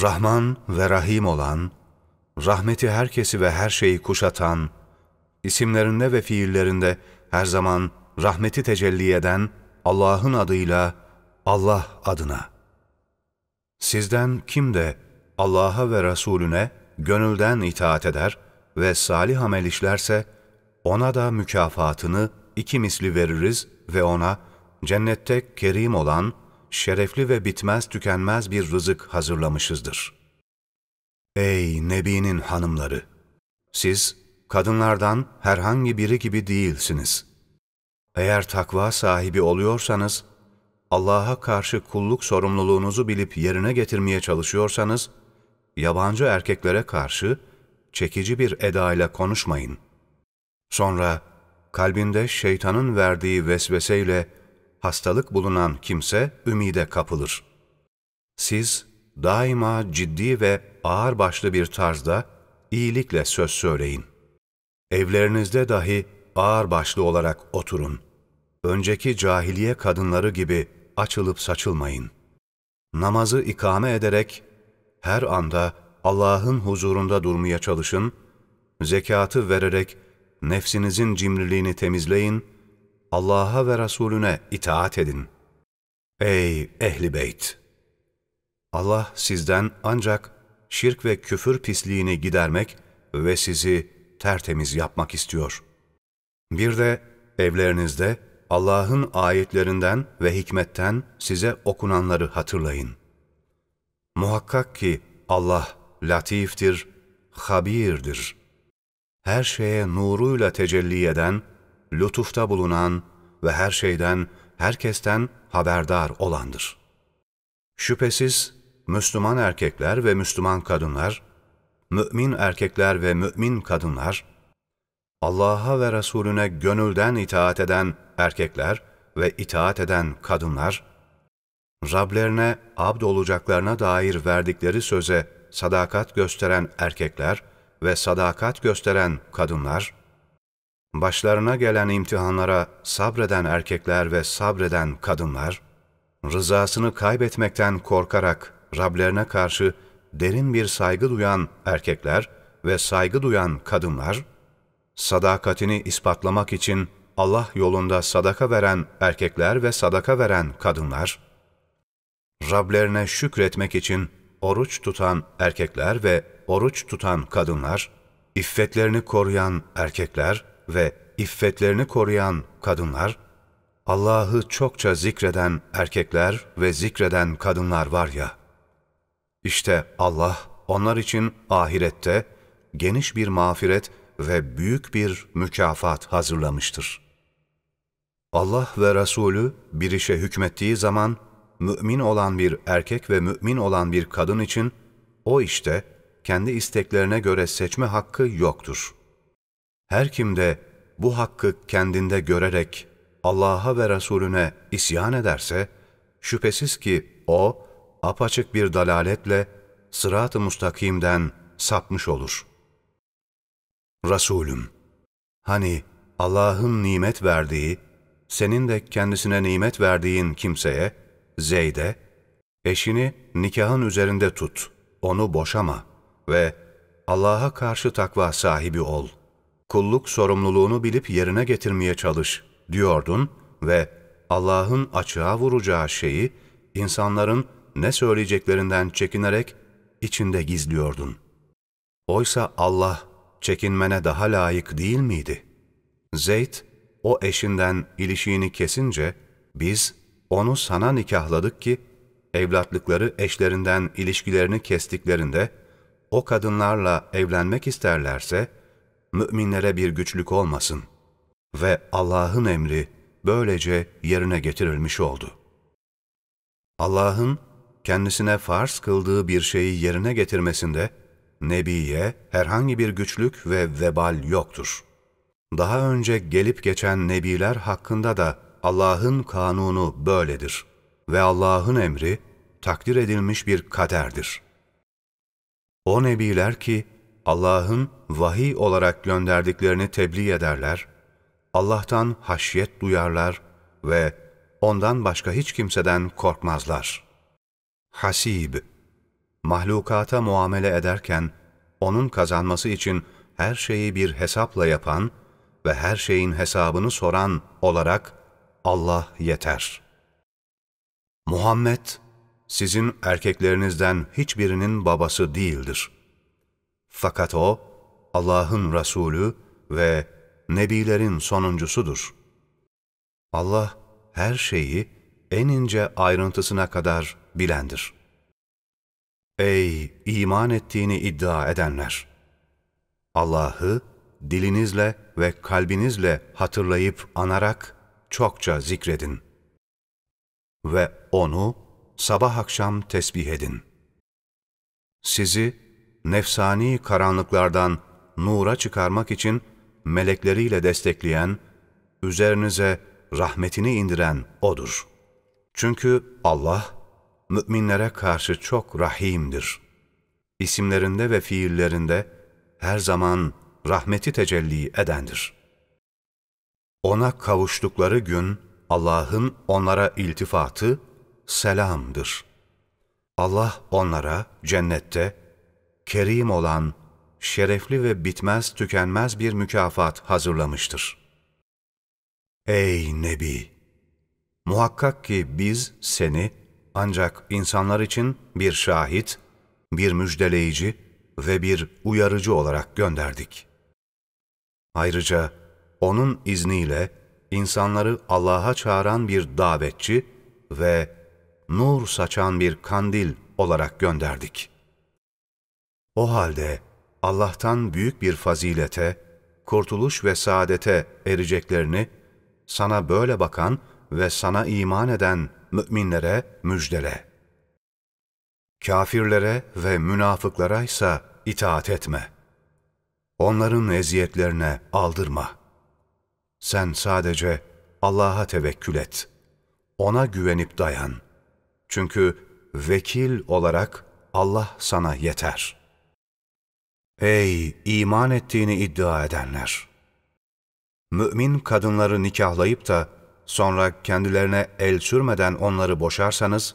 Rahman ve Rahim olan, rahmeti herkesi ve her şeyi kuşatan, isimlerinde ve fiillerinde her zaman rahmeti tecelli eden Allah'ın adıyla Allah adına. Sizden kim de Allah'a ve Resulüne gönülden itaat eder ve salih amel işlerse, ona da mükafatını iki misli veririz ve ona cennette kerim olan, şerefli ve bitmez tükenmez bir rızık hazırlamışızdır. Ey Nebi'nin hanımları! Siz kadınlardan herhangi biri gibi değilsiniz. Eğer takva sahibi oluyorsanız, Allah'a karşı kulluk sorumluluğunuzu bilip yerine getirmeye çalışıyorsanız, yabancı erkeklere karşı çekici bir edayla konuşmayın. Sonra kalbinde şeytanın verdiği vesveseyle hastalık bulunan kimse ümide kapılır. Siz daima ciddi ve ağır başlı bir tarzda iyilikle söz söyleyin. Evlerinizde dahi ağır başlı olarak oturun. Önceki cahiliye kadınları gibi açılıp saçılmayın. Namazı ikame ederek her anda Allah'ın huzurunda durmaya çalışın, zekatı vererek nefsinizin cimriliğini temizleyin, Allah'a ve Resulüne itaat edin. Ey ehli beyt! Allah sizden ancak şirk ve küfür pisliğini gidermek ve sizi tertemiz yapmak istiyor. Bir de evlerinizde Allah'ın ayetlerinden ve hikmetten size okunanları hatırlayın. Muhakkak ki Allah latiftir, habirdir. Her şeye nuruyla tecelli eden, lütufta bulunan ve her şeyden, herkesten haberdar olandır. Şüphesiz Müslüman erkekler ve Müslüman kadınlar, mümin erkekler ve mümin kadınlar, Allah'a ve Resulüne gönülden itaat eden erkekler ve itaat eden kadınlar, Rablerine abd olacaklarına dair verdikleri söze sadakat gösteren erkekler ve sadakat gösteren kadınlar, başlarına gelen imtihanlara sabreden erkekler ve sabreden kadınlar, rızasını kaybetmekten korkarak Rablerine karşı derin bir saygı duyan erkekler ve saygı duyan kadınlar, sadakatini ispatlamak için Allah yolunda sadaka veren erkekler ve sadaka veren kadınlar, Rablerine şükretmek için oruç tutan erkekler ve oruç tutan kadınlar, iffetlerini koruyan erkekler ve iffetlerini koruyan kadınlar, Allah'ı çokça zikreden erkekler ve zikreden kadınlar var ya, işte Allah onlar için ahirette geniş bir mağfiret ve büyük bir mükafat hazırlamıştır. Allah ve Resulü bir işe hükmettiği zaman mümin olan bir erkek ve mümin olan bir kadın için o işte kendi isteklerine göre seçme hakkı yoktur. Her kimde bu hakkı kendinde görerek Allah'a ve Resulüne isyan ederse, şüphesiz ki o, apaçık bir dalaletle sırat-ı mustakimden sapmış olur. Resulüm, hani Allah'ın nimet verdiği, senin de kendisine nimet verdiğin kimseye, Zeyd'e, eşini nikahın üzerinde tut, onu boşama ve Allah'a karşı takva sahibi ol. Kulluk sorumluluğunu bilip yerine getirmeye çalış diyordun ve Allah'ın açığa vuracağı şeyi insanların ne söyleyeceklerinden çekinerek içinde gizliyordun. Oysa Allah çekinmene daha layık değil miydi? Zeyd, o eşinden ilişiğini kesince biz onu sana nikahladık ki evlatlıkları eşlerinden ilişkilerini kestiklerinde o kadınlarla evlenmek isterlerse müminlere bir güçlük olmasın ve Allah'ın emri böylece yerine getirilmiş oldu. Allah'ın kendisine farz kıldığı bir şeyi yerine getirmesinde Nebiye herhangi bir güçlük ve vebal yoktur. Daha önce gelip geçen nebiler hakkında da Allah'ın kanunu böyledir ve Allah'ın emri takdir edilmiş bir kaderdir. O nebiler ki Allah'ın vahiy olarak gönderdiklerini tebliğ ederler, Allah'tan haşyet duyarlar ve ondan başka hiç kimseden korkmazlar. Hasib, mahlukata muamele ederken, onun kazanması için her şeyi bir hesapla yapan ve her şeyin hesabını soran olarak Allah yeter. Muhammed, sizin erkeklerinizden hiçbirinin babası değildir. Fakat o, Allah'ın Resulü ve Nebilerin sonuncusudur. Allah her şeyi en ince ayrıntısına kadar bilendir. Ey iman ettiğini iddia edenler! Allah'ı dilinizle ve kalbinizle hatırlayıp anarak çokça zikredin. Ve O'nu sabah akşam tesbih edin. Sizi nefsani karanlıklardan nura çıkarmak için melekleriyle destekleyen, üzerinize rahmetini indiren O'dur. Çünkü Allah, müminlere karşı çok rahimdir. İsimlerinde ve fiillerinde her zaman rahmeti tecelli edendir. Ona kavuştukları gün Allah'ın onlara iltifatı selamdır. Allah onlara cennette kerim olan, şerefli ve bitmez tükenmez bir mükafat hazırlamıştır. Ey Nebi! Muhakkak ki biz seni ancak insanlar için bir şahit, bir müjdeleyici ve bir uyarıcı olarak gönderdik. Ayrıca onun izniyle insanları Allah'a çağıran bir davetçi ve nur saçan bir kandil olarak gönderdik. O halde Allah'tan büyük bir fazilete, kurtuluş ve saadete ereceklerini sana böyle bakan ve sana iman eden müminlere müjdele. Kafirlere ve münafıklara ise itaat etme. Onların eziyetlerine aldırma. Sen sadece Allah'a tevekkül et. Ona güvenip dayan. Çünkü vekil olarak Allah sana yeter. Ey iman ettiğini iddia edenler! Mümin kadınları nikahlayıp da sonra kendilerine el sürmeden onları boşarsanız,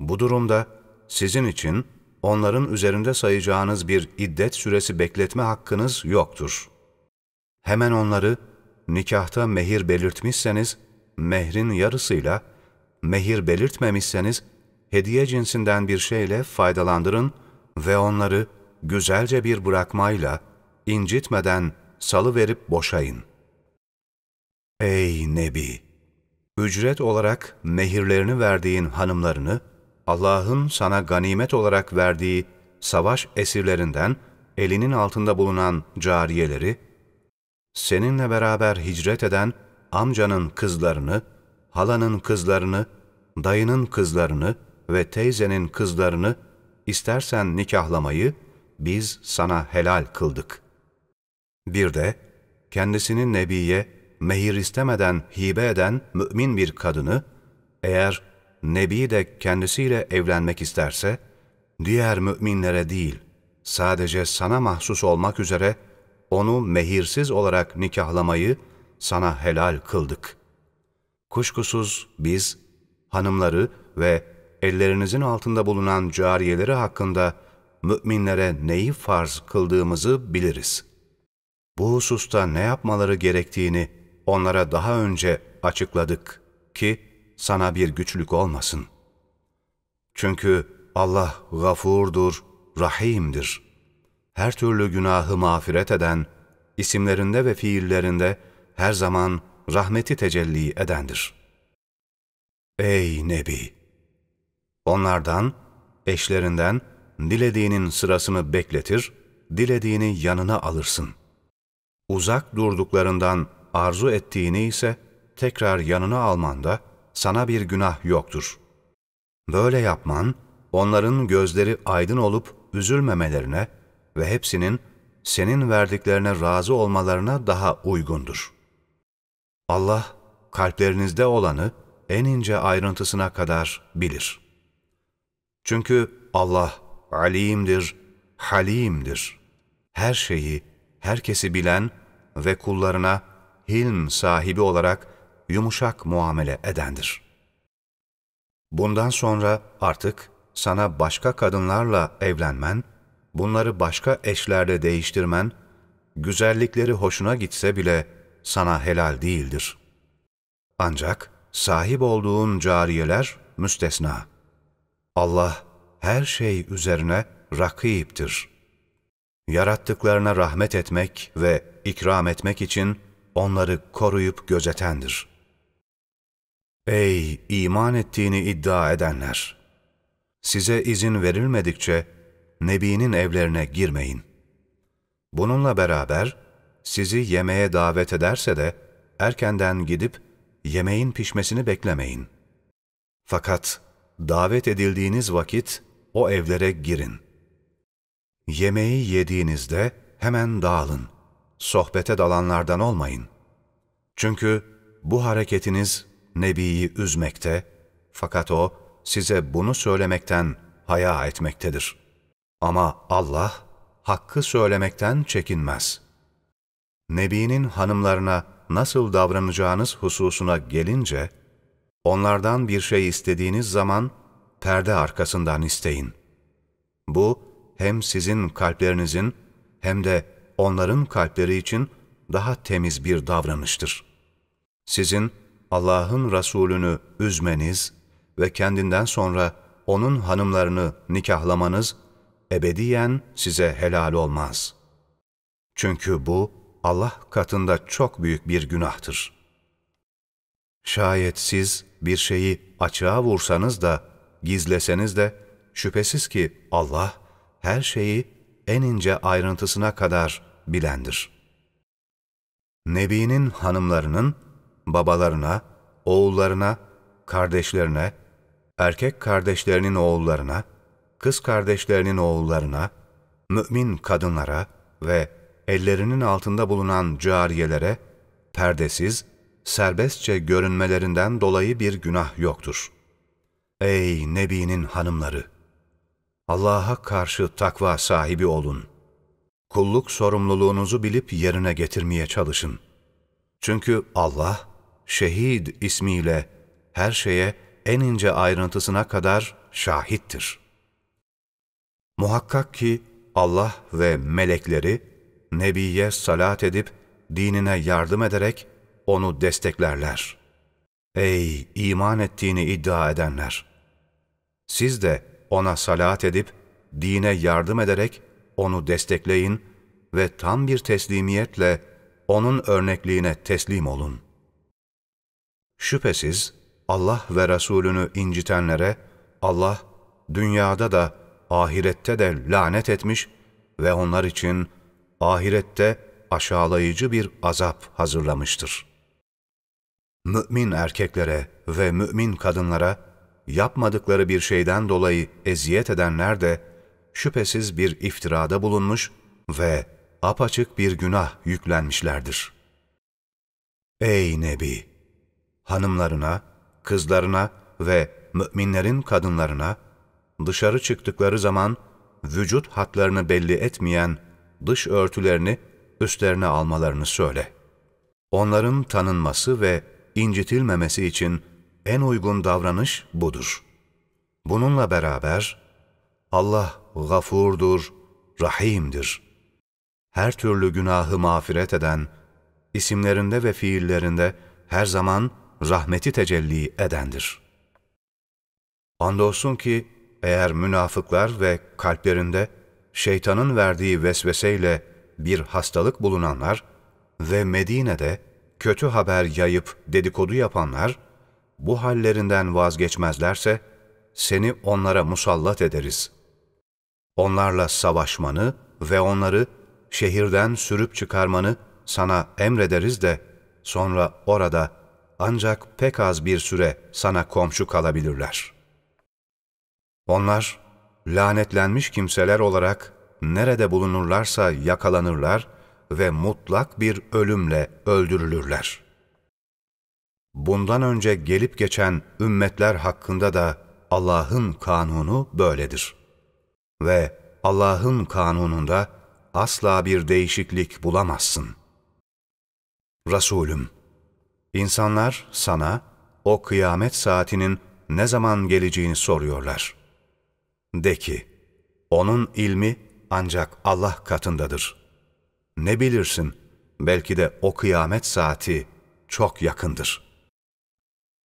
bu durumda sizin için onların üzerinde sayacağınız bir iddet süresi bekletme hakkınız yoktur. Hemen onları nikahta mehir belirtmişseniz, mehrin yarısıyla, mehir belirtmemişseniz, hediye cinsinden bir şeyle faydalandırın ve onları güzelce bir bırakmayla, incitmeden salı verip boşayın. Ey Nebi! Ücret olarak mehirlerini verdiğin hanımlarını, Allah'ın sana ganimet olarak verdiği savaş esirlerinden elinin altında bulunan cariyeleri, seninle beraber hicret eden amcanın kızlarını, halanın kızlarını, dayının kızlarını ve teyzenin kızlarını istersen nikahlamayı biz sana helal kıldık. Bir de kendisini Nebi'ye mehir istemeden hibe eden mümin bir kadını, eğer Nebi de kendisiyle evlenmek isterse, diğer müminlere değil, sadece sana mahsus olmak üzere onu mehirsiz olarak nikahlamayı sana helal kıldık. Kuşkusuz biz, hanımları ve ellerinizin altında bulunan cariyeleri hakkında müminlere neyi farz kıldığımızı biliriz. Bu hususta ne yapmaları gerektiğini onlara daha önce açıkladık ki sana bir güçlük olmasın. Çünkü Allah gafurdur, rahimdir. Her türlü günahı mağfiret eden, isimlerinde ve fiillerinde her zaman rahmeti tecelli edendir. Ey Nebi! Onlardan, eşlerinden dilediğinin sırasını bekletir, dilediğini yanına alırsın. Uzak durduklarından arzu ettiğini ise tekrar yanına almanda sana bir günah yoktur. Böyle yapman, onların gözleri aydın olup üzülmemelerine ve hepsinin senin verdiklerine razı olmalarına daha uygundur. Allah, kalplerinizde olanı en ince ayrıntısına kadar bilir. Çünkü Allah alimdir, halimdir. Her şeyi, herkesi bilen ve kullarına hilm sahibi olarak yumuşak muamele edendir. Bundan sonra artık sana başka kadınlarla evlenmen, bunları başka eşlerle değiştirmen, güzellikleri hoşuna gitse bile sana helal değildir. Ancak sahip olduğun cariyeler müstesna. Allah her şey üzerine rakiptir. Yarattıklarına rahmet etmek ve ikram etmek için onları koruyup gözetendir. Ey iman ettiğini iddia edenler! Size izin verilmedikçe Nebi'nin evlerine girmeyin. Bununla beraber sizi yemeğe davet ederse de erkenden gidip yemeğin pişmesini beklemeyin. Fakat davet edildiğiniz vakit o evlere girin. Yemeği yediğinizde hemen dağılın. Sohbete dalanlardan olmayın. Çünkü bu hareketiniz Nebi'yi üzmekte, fakat o size bunu söylemekten haya etmektedir. Ama Allah hakkı söylemekten çekinmez. Nebi'nin hanımlarına nasıl davranacağınız hususuna gelince, onlardan bir şey istediğiniz zaman perde arkasından isteyin. Bu hem sizin kalplerinizin hem de onların kalpleri için daha temiz bir davranıştır. Sizin Allah'ın Resulünü üzmeniz ve kendinden sonra onun hanımlarını nikahlamanız ebediyen size helal olmaz. Çünkü bu Allah katında çok büyük bir günahtır. Şayet siz bir şeyi açığa vursanız da, gizleseniz de, şüphesiz ki Allah her şeyi en ince ayrıntısına kadar bilendir. Nebi'nin hanımlarının babalarına, oğullarına, kardeşlerine, erkek kardeşlerinin oğullarına, kız kardeşlerinin oğullarına, mümin kadınlara ve ellerinin altında bulunan cariyelere perdesiz, serbestçe görünmelerinden dolayı bir günah yoktur. Ey Nebi'nin hanımları! Allah'a karşı takva sahibi olun. Kulluk sorumluluğunuzu bilip yerine getirmeye çalışın. Çünkü Allah, şehid ismiyle her şeye en ince ayrıntısına kadar şahittir. Muhakkak ki Allah ve melekleri Nebiye salat edip dinine yardım ederek onu desteklerler. Ey iman ettiğini iddia edenler! Siz de ona salat edip dine yardım ederek onu destekleyin ve tam bir teslimiyetle onun örnekliğine teslim olun. Şüphesiz Allah ve Resulünü incitenlere Allah dünyada da ahirette de lanet etmiş ve onlar için ahirette aşağılayıcı bir azap hazırlamıştır. Mümin erkeklere ve mümin kadınlara yapmadıkları bir şeyden dolayı eziyet edenler de şüphesiz bir iftirada bulunmuş ve apaçık bir günah yüklenmişlerdir. Ey Nebi! Hanımlarına, kızlarına ve müminlerin kadınlarına dışarı çıktıkları zaman vücut hatlarını belli etmeyen dış örtülerini üstlerine almalarını söyle. Onların tanınması ve incitilmemesi için en uygun davranış budur. Bununla beraber Allah gafurdur, rahimdir. Her türlü günahı mağfiret eden, isimlerinde ve fiillerinde her zaman rahmeti tecelli edendir. Andolsun ki eğer münafıklar ve kalplerinde şeytanın verdiği vesveseyle bir hastalık bulunanlar ve Medine'de kötü haber yayıp dedikodu yapanlar, bu hallerinden vazgeçmezlerse, seni onlara musallat ederiz. Onlarla savaşmanı ve onları şehirden sürüp çıkarmanı sana emrederiz de, sonra orada ancak pek az bir süre sana komşu kalabilirler. Onlar, lanetlenmiş kimseler olarak nerede bulunurlarsa yakalanırlar ve mutlak bir ölümle öldürülürler. Bundan önce gelip geçen ümmetler hakkında da Allah'ın kanunu böyledir. Ve Allah'ın kanununda asla bir değişiklik bulamazsın. Resulüm, insanlar sana o kıyamet saatinin ne zaman geleceğini soruyorlar. De ki, onun ilmi ancak Allah katındadır. Ne bilirsin, belki de o kıyamet saati çok yakındır.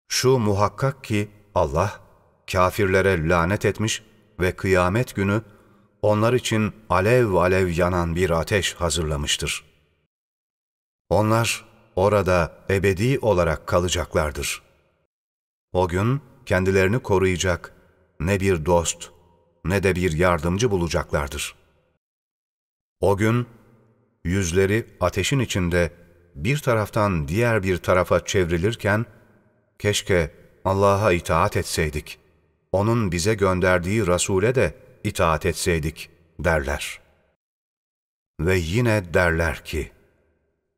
Şu muhakkak ki Allah, kafirlere lanet etmiş ve kıyamet günü onlar için alev alev yanan bir ateş hazırlamıştır. Onlar orada ebedi olarak kalacaklardır. O gün kendilerini koruyacak ne bir dost ne de bir yardımcı bulacaklardır. O gün yüzleri ateşin içinde bir taraftan diğer bir tarafa çevrilirken, keşke Allah'a itaat etseydik, O'nun bize gönderdiği Resul'e de itaat etseydik derler. Ve yine derler ki,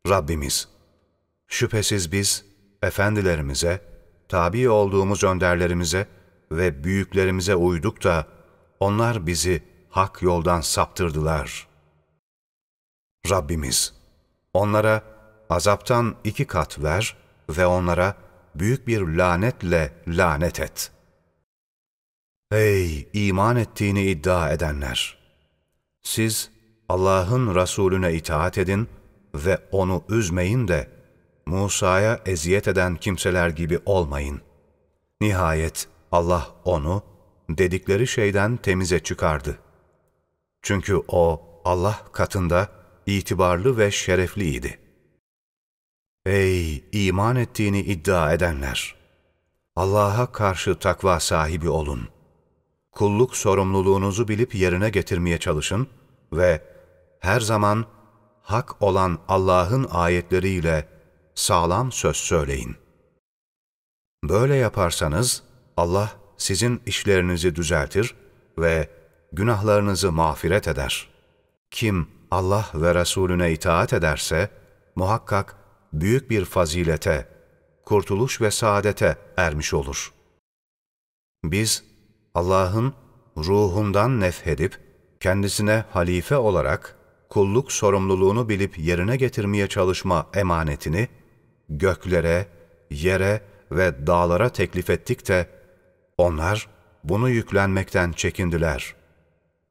Rabbimiz, şüphesiz biz efendilerimize, tabi olduğumuz önderlerimize ve büyüklerimize uyduk da onlar bizi hak yoldan saptırdılar. Rabbimiz, onlara azaptan iki kat ver ve onlara büyük bir lanetle lanet et. Ey iman ettiğini iddia edenler! Siz Allah'ın Resulüne itaat edin ve onu üzmeyin de Musa'ya eziyet eden kimseler gibi olmayın. Nihayet Allah onu dedikleri şeyden temize çıkardı. Çünkü o Allah katında itibarlı ve şerefliydi. Ey iman ettiğini iddia edenler! Allah'a karşı takva sahibi olun. Kulluk sorumluluğunuzu bilip yerine getirmeye çalışın ve her zaman hak olan Allah'ın ayetleriyle sağlam söz söyleyin. Böyle yaparsanız Allah sizin işlerinizi düzeltir ve günahlarınızı mağfiret eder. Kim Allah ve Resulüne itaat ederse, muhakkak büyük bir fazilete, kurtuluş ve saadete ermiş olur. Biz, Allah'ın ruhundan nefhedip, kendisine halife olarak kulluk sorumluluğunu bilip yerine getirmeye çalışma emanetini, göklere, yere ve dağlara teklif ettik de, onlar bunu yüklenmekten çekindiler.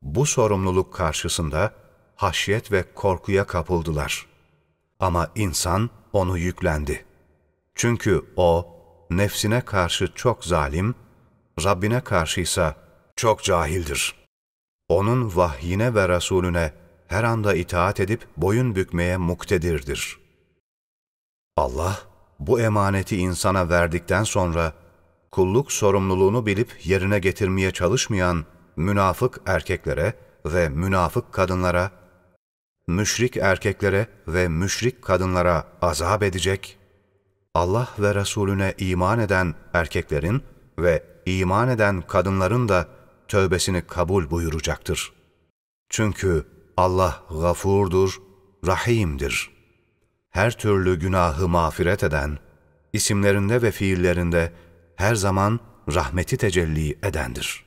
Bu sorumluluk karşısında haşyet ve korkuya kapıldılar. Ama insan onu yüklendi. Çünkü o nefsine karşı çok zalim, Rabbine karşıysa çok cahildir. Onun vahyine ve Resulüne her anda itaat edip boyun bükmeye muktedirdir. Allah bu emaneti insana verdikten sonra kulluk sorumluluğunu bilip yerine getirmeye çalışmayan münafık erkeklere ve münafık kadınlara, müşrik erkeklere ve müşrik kadınlara azap edecek, Allah ve Resulüne iman eden erkeklerin ve iman eden kadınların da tövbesini kabul buyuracaktır. Çünkü Allah gafurdur, rahimdir. Her türlü günahı mağfiret eden, isimlerinde ve fiillerinde her zaman rahmeti tecelli edendir.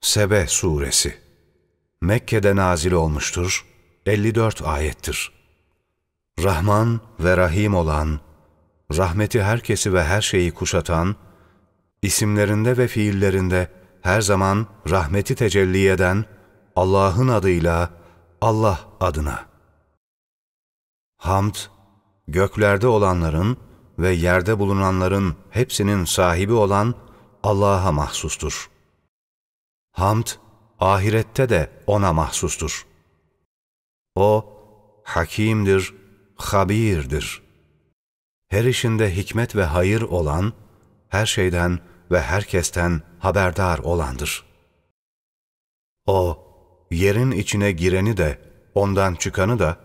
Sebe Suresi Mekke'de nazil olmuştur, 54 ayettir. Rahman ve Rahim olan, rahmeti herkesi ve her şeyi kuşatan, isimlerinde ve fiillerinde her zaman rahmeti tecelli eden Allah'ın adıyla Allah adına. Hamd, göklerde olanların ve yerde bulunanların hepsinin sahibi olan Allah'a mahsustur. Hamd, ahirette de O'na mahsustur. O, hakimdir, habirdir. Her işinde hikmet ve hayır olan, her şeyden ve herkesten haberdar olandır. O, yerin içine gireni de, ondan çıkanı da,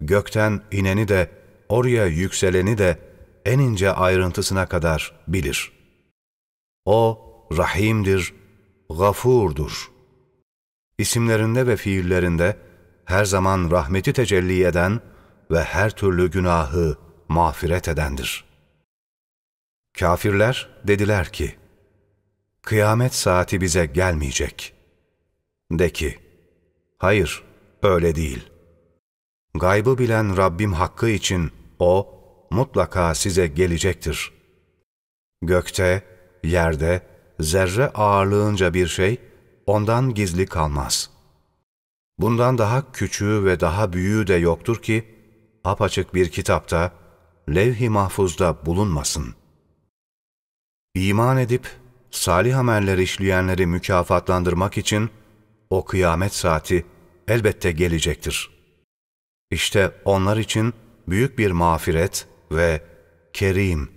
gökten ineni de, oraya yükseleni de, en ince ayrıntısına kadar bilir. O, Rahim'dir, Gafur'dur. İsimlerinde ve fiillerinde her zaman rahmeti tecelli eden ve her türlü günahı mağfiret edendir. Kafirler dediler ki, Kıyamet saati bize gelmeyecek. De ki, hayır, öyle değil. Gaybı bilen Rabbim hakkı için O, mutlaka size gelecektir. Gökte, yerde, zerre ağırlığınca bir şey ondan gizli kalmaz. Bundan daha küçüğü ve daha büyüğü de yoktur ki, apaçık bir kitapta, levh-i mahfuzda bulunmasın. İman edip, salih ameller işleyenleri mükafatlandırmak için, o kıyamet saati elbette gelecektir. İşte onlar için büyük bir mağfiret ve kerim,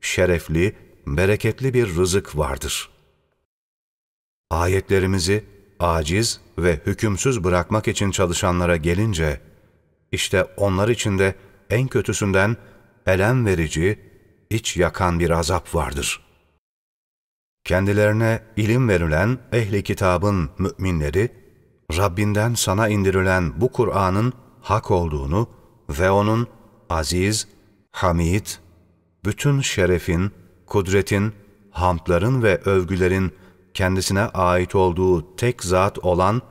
şerefli, bereketli bir rızık vardır. Ayetlerimizi aciz ve hükümsüz bırakmak için çalışanlara gelince, işte onlar için de en kötüsünden elem verici, iç yakan bir azap vardır. Kendilerine ilim verilen ehli kitabın müminleri, Rabbinden sana indirilen bu Kur'an'ın hak olduğunu ve onun aziz, hamid, bütün şerefin, kudretin, hamdların ve övgülerin kendisine ait olduğu tek zat olan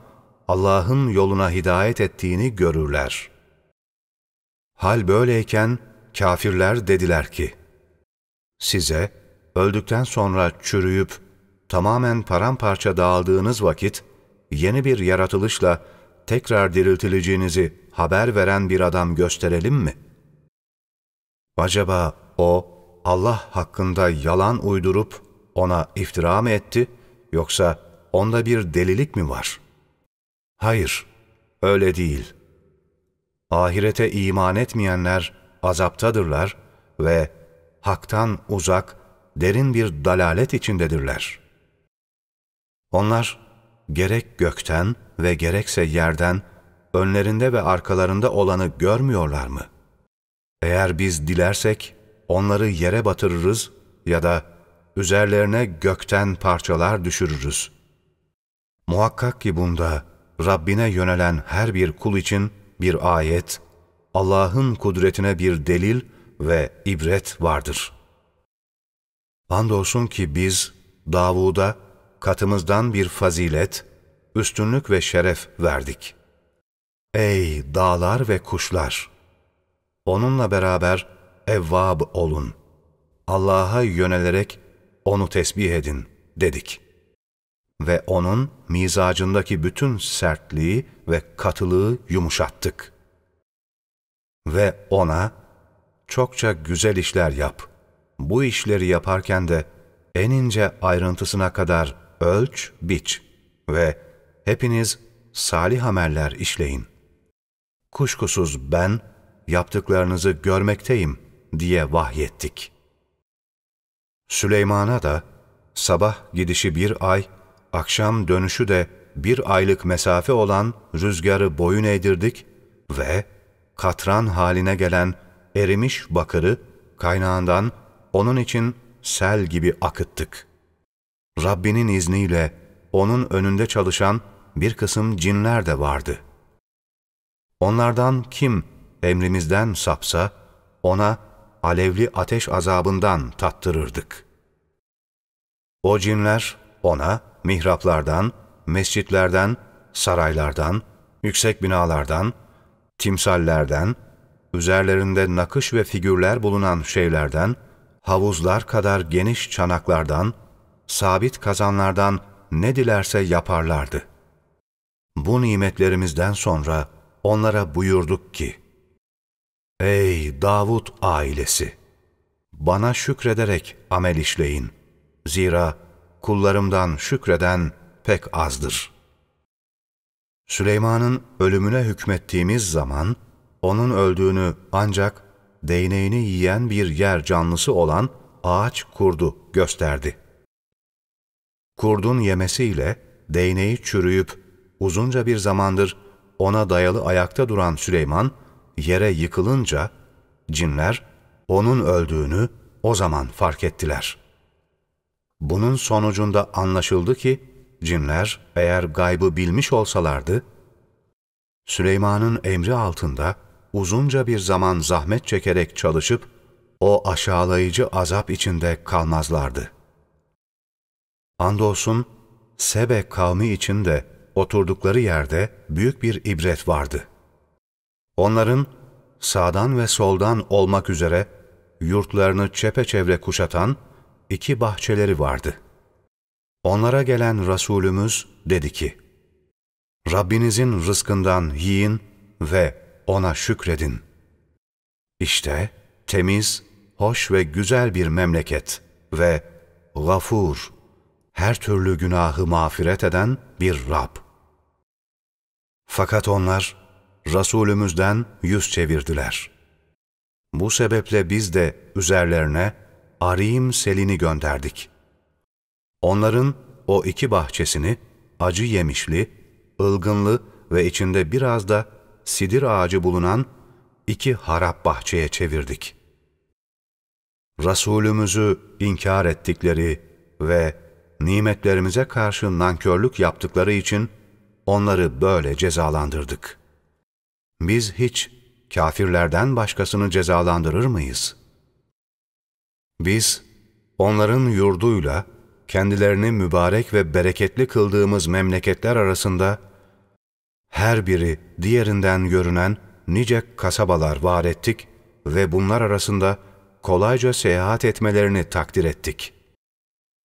Allah'ın yoluna hidayet ettiğini görürler. Hal böyleyken kafirler dediler ki, size öldükten sonra çürüyüp tamamen paramparça dağıldığınız vakit yeni bir yaratılışla tekrar diriltileceğinizi haber veren bir adam gösterelim mi? Acaba o Allah hakkında yalan uydurup ona iftira mı etti yoksa onda bir delilik mi var? Hayır, öyle değil. Ahirete iman etmeyenler azaptadırlar ve haktan uzak, derin bir dalalet içindedirler. Onlar gerek gökten ve gerekse yerden önlerinde ve arkalarında olanı görmüyorlar mı? Eğer biz dilersek onları yere batırırız ya da üzerlerine gökten parçalar düşürürüz. Muhakkak ki bunda Rabbine yönelen her bir kul için bir ayet, Allah'ın kudretine bir delil ve ibret vardır. Andolsun ki biz Davud'a katımızdan bir fazilet, üstünlük ve şeref verdik. Ey dağlar ve kuşlar! Onunla beraber evvab olun. Allah'a yönelerek onu tesbih edin dedik. Ve onun mizacındaki bütün sertliği ve katılığı yumuşattık. Ve ona çokça güzel işler yap. Bu işleri yaparken de en ince ayrıntısına kadar ölç, biç ve hepiniz salih ameller işleyin. Kuşkusuz ben yaptıklarınızı görmekteyim diye vahyettik. Süleyman'a da sabah gidişi bir ay, akşam dönüşü de bir aylık mesafe olan rüzgarı boyun eğdirdik ve katran haline gelen erimiş bakırı kaynağından onun için sel gibi akıttık. Rabbinin izniyle onun önünde çalışan bir kısım cinler de vardı. Onlardan kim emrimizden sapsa, ona alevli ateş azabından tattırırdık. O cinler ona mihraplardan, mescitlerden, saraylardan, yüksek binalardan, timsallerden, üzerlerinde nakış ve figürler bulunan şeylerden, havuzlar kadar geniş çanaklardan, sabit kazanlardan ne dilerse yaparlardı. Bu nimetlerimizden sonra onlara buyurduk ki, Ey Davud ailesi! Bana şükrederek amel işleyin. Zira kullarımdan şükreden pek azdır. Süleyman'ın ölümüne hükmettiğimiz zaman, onun öldüğünü ancak değneğini yiyen bir yer canlısı olan ağaç kurdu gösterdi. Kurdun yemesiyle değneği çürüyüp uzunca bir zamandır ona dayalı ayakta duran Süleyman, yere yıkılınca cinler onun öldüğünü o zaman fark ettiler. Bunun sonucunda anlaşıldı ki cinler eğer gaybı bilmiş olsalardı, Süleyman'ın emri altında uzunca bir zaman zahmet çekerek çalışıp o aşağılayıcı azap içinde kalmazlardı. Andolsun Sebe kavmi için de oturdukları yerde büyük bir ibret vardı. Onların sağdan ve soldan olmak üzere yurtlarını çepeçevre kuşatan iki bahçeleri vardı. Onlara gelen Resulümüz dedi ki, Rabbinizin rızkından yiyin ve ona şükredin. İşte temiz, hoş ve güzel bir memleket ve gafur, her türlü günahı mağfiret eden bir Rab. Fakat onlar Resulümüzden yüz çevirdiler. Bu sebeple biz de üzerlerine Arim Selini gönderdik. Onların o iki bahçesini acı yemişli, ılgınlı ve içinde biraz da sidir ağacı bulunan iki harap bahçeye çevirdik. Resulümüzü inkar ettikleri ve nimetlerimize karşı nankörlük yaptıkları için onları böyle cezalandırdık. Biz hiç kafirlerden başkasını cezalandırır mıyız? Biz onların yurduyla kendilerini mübarek ve bereketli kıldığımız memleketler arasında her biri diğerinden görünen nice kasabalar var ettik ve bunlar arasında kolayca seyahat etmelerini takdir ettik.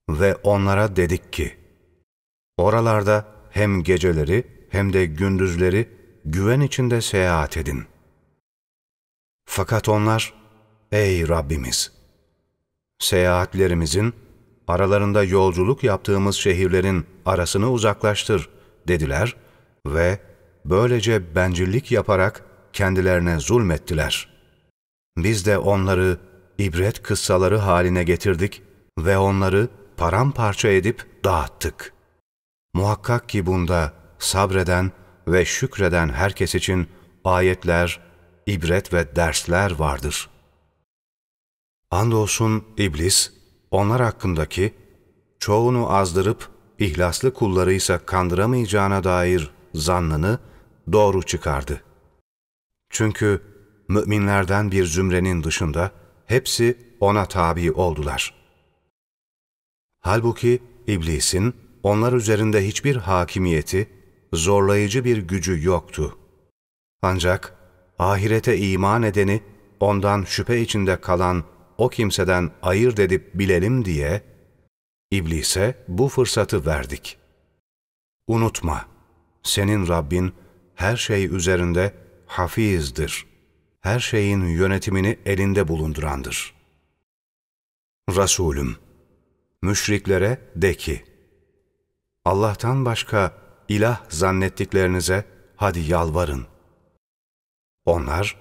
Ve onlara dedik ki, oralarda hem geceleri hem de gündüzleri güven içinde seyahat edin. Fakat onlar, ey Rabbimiz! Seyahatlerimizin, aralarında yolculuk yaptığımız şehirlerin arasını uzaklaştır dediler ve böylece bencillik yaparak kendilerine zulmettiler. Biz de onları ibret kıssaları haline getirdik ve onları paramparça edip dağıttık. Muhakkak ki bunda sabreden ve şükreden herkes için ayetler, ibret ve dersler vardır. Andolsun iblis, onlar hakkındaki çoğunu azdırıp ihlaslı kullarıysa kandıramayacağına dair zannını doğru çıkardı. Çünkü müminlerden bir zümrenin dışında hepsi ona tabi oldular. Halbuki iblisin onlar üzerinde hiçbir hakimiyeti, zorlayıcı bir gücü yoktu. Ancak ahirete iman edeni ondan şüphe içinde kalan o kimseden ayırt edip bilelim diye iblise bu fırsatı verdik. Unutma, senin Rabbin her şey üzerinde hafizdir. Her şeyin yönetimini elinde bulundurandır. Resulüm, müşriklere de ki, Allah'tan başka ilah zannettiklerinize hadi yalvarın. Onlar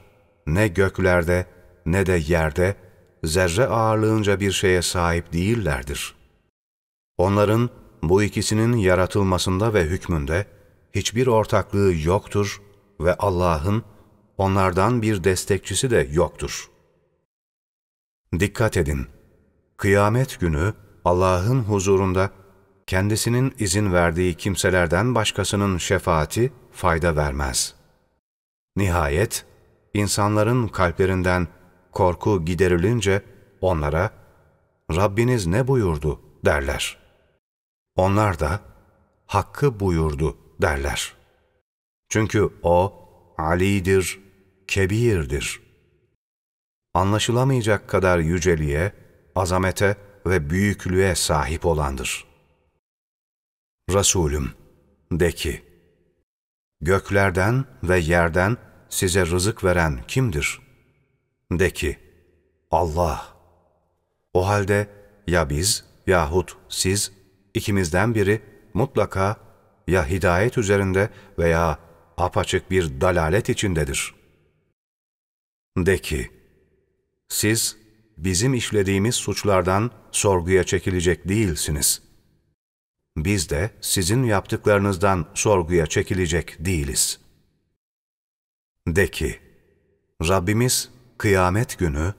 ne göklerde ne de yerde zerre ağırlığınca bir şeye sahip değillerdir. Onların bu ikisinin yaratılmasında ve hükmünde hiçbir ortaklığı yoktur ve Allah'ın onlardan bir destekçisi de yoktur. Dikkat edin! Kıyamet günü Allah'ın huzurunda kendisinin izin verdiği kimselerden başkasının şefaati fayda vermez. Nihayet insanların kalplerinden korku giderilince onlara Rabbiniz ne buyurdu derler. Onlar da hakkı buyurdu derler. Çünkü O Ali'dir, Kebir'dir. Anlaşılamayacak kadar yüceliğe, azamete ve büyüklüğe sahip olandır. Resulüm, de ki, göklerden ve yerden size rızık veren kimdir? De ki, Allah. O halde ya biz yahut siz ikimizden biri mutlaka ya hidayet üzerinde veya apaçık bir dalalet içindedir. De ki, siz bizim işlediğimiz suçlardan sorguya çekilecek değilsiniz. Biz de sizin yaptıklarınızdan sorguya çekilecek değiliz. De ki, Rabbimiz kıyamet günü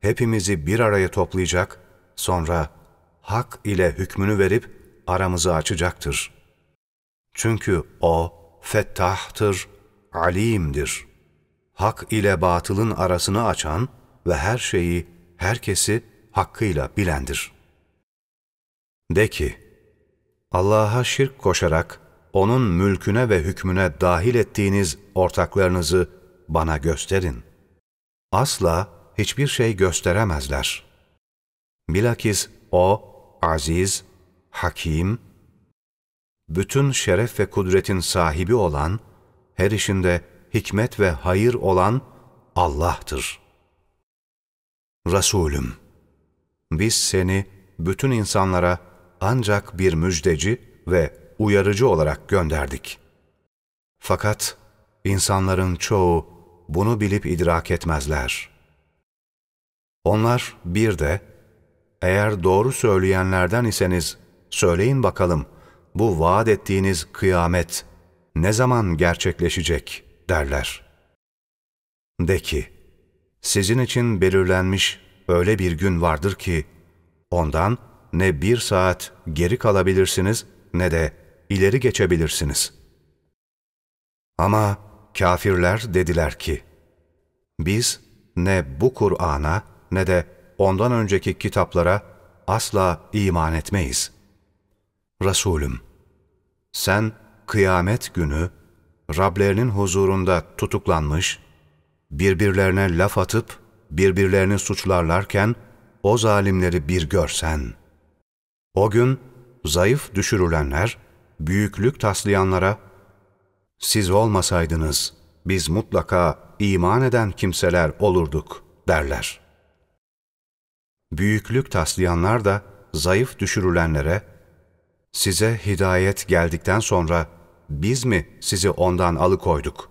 hepimizi bir araya toplayacak, sonra hak ile hükmünü verip aramızı açacaktır. Çünkü O fettahtır, alimdir. Hak ile batılın arasını açan ve her şeyi, herkesi hakkıyla bilendir. De ki, Allah'a şirk koşarak, O'nun mülküne ve hükmüne dahil ettiğiniz ortaklarınızı bana gösterin. Asla hiçbir şey gösteremezler. Bilakis O, aziz, hakim, bütün şeref ve kudretin sahibi olan, her işinde hikmet ve hayır olan Allah'tır. Resulüm, biz seni bütün insanlara ancak bir müjdeci ve uyarıcı olarak gönderdik. Fakat insanların çoğu bunu bilip idrak etmezler. Onlar bir de, eğer doğru söyleyenlerden iseniz söyleyin bakalım bu vaat ettiğiniz kıyamet ne zaman gerçekleşecek derler. De ki, sizin için belirlenmiş öyle bir gün vardır ki, ondan ne bir saat geri kalabilirsiniz ne de ileri geçebilirsiniz. Ama kafirler dediler ki, biz ne bu Kur'an'a ne de ondan önceki kitaplara asla iman etmeyiz. Resulüm, sen kıyamet günü Rablerinin huzurunda tutuklanmış, birbirlerine laf atıp birbirlerini suçlarlarken o zalimleri bir görsen. O gün zayıf düşürülenler, büyüklük taslayanlara, siz olmasaydınız biz mutlaka iman eden kimseler olurduk derler. Büyüklük taslayanlar da zayıf düşürülenlere, size hidayet geldikten sonra biz mi sizi ondan alıkoyduk?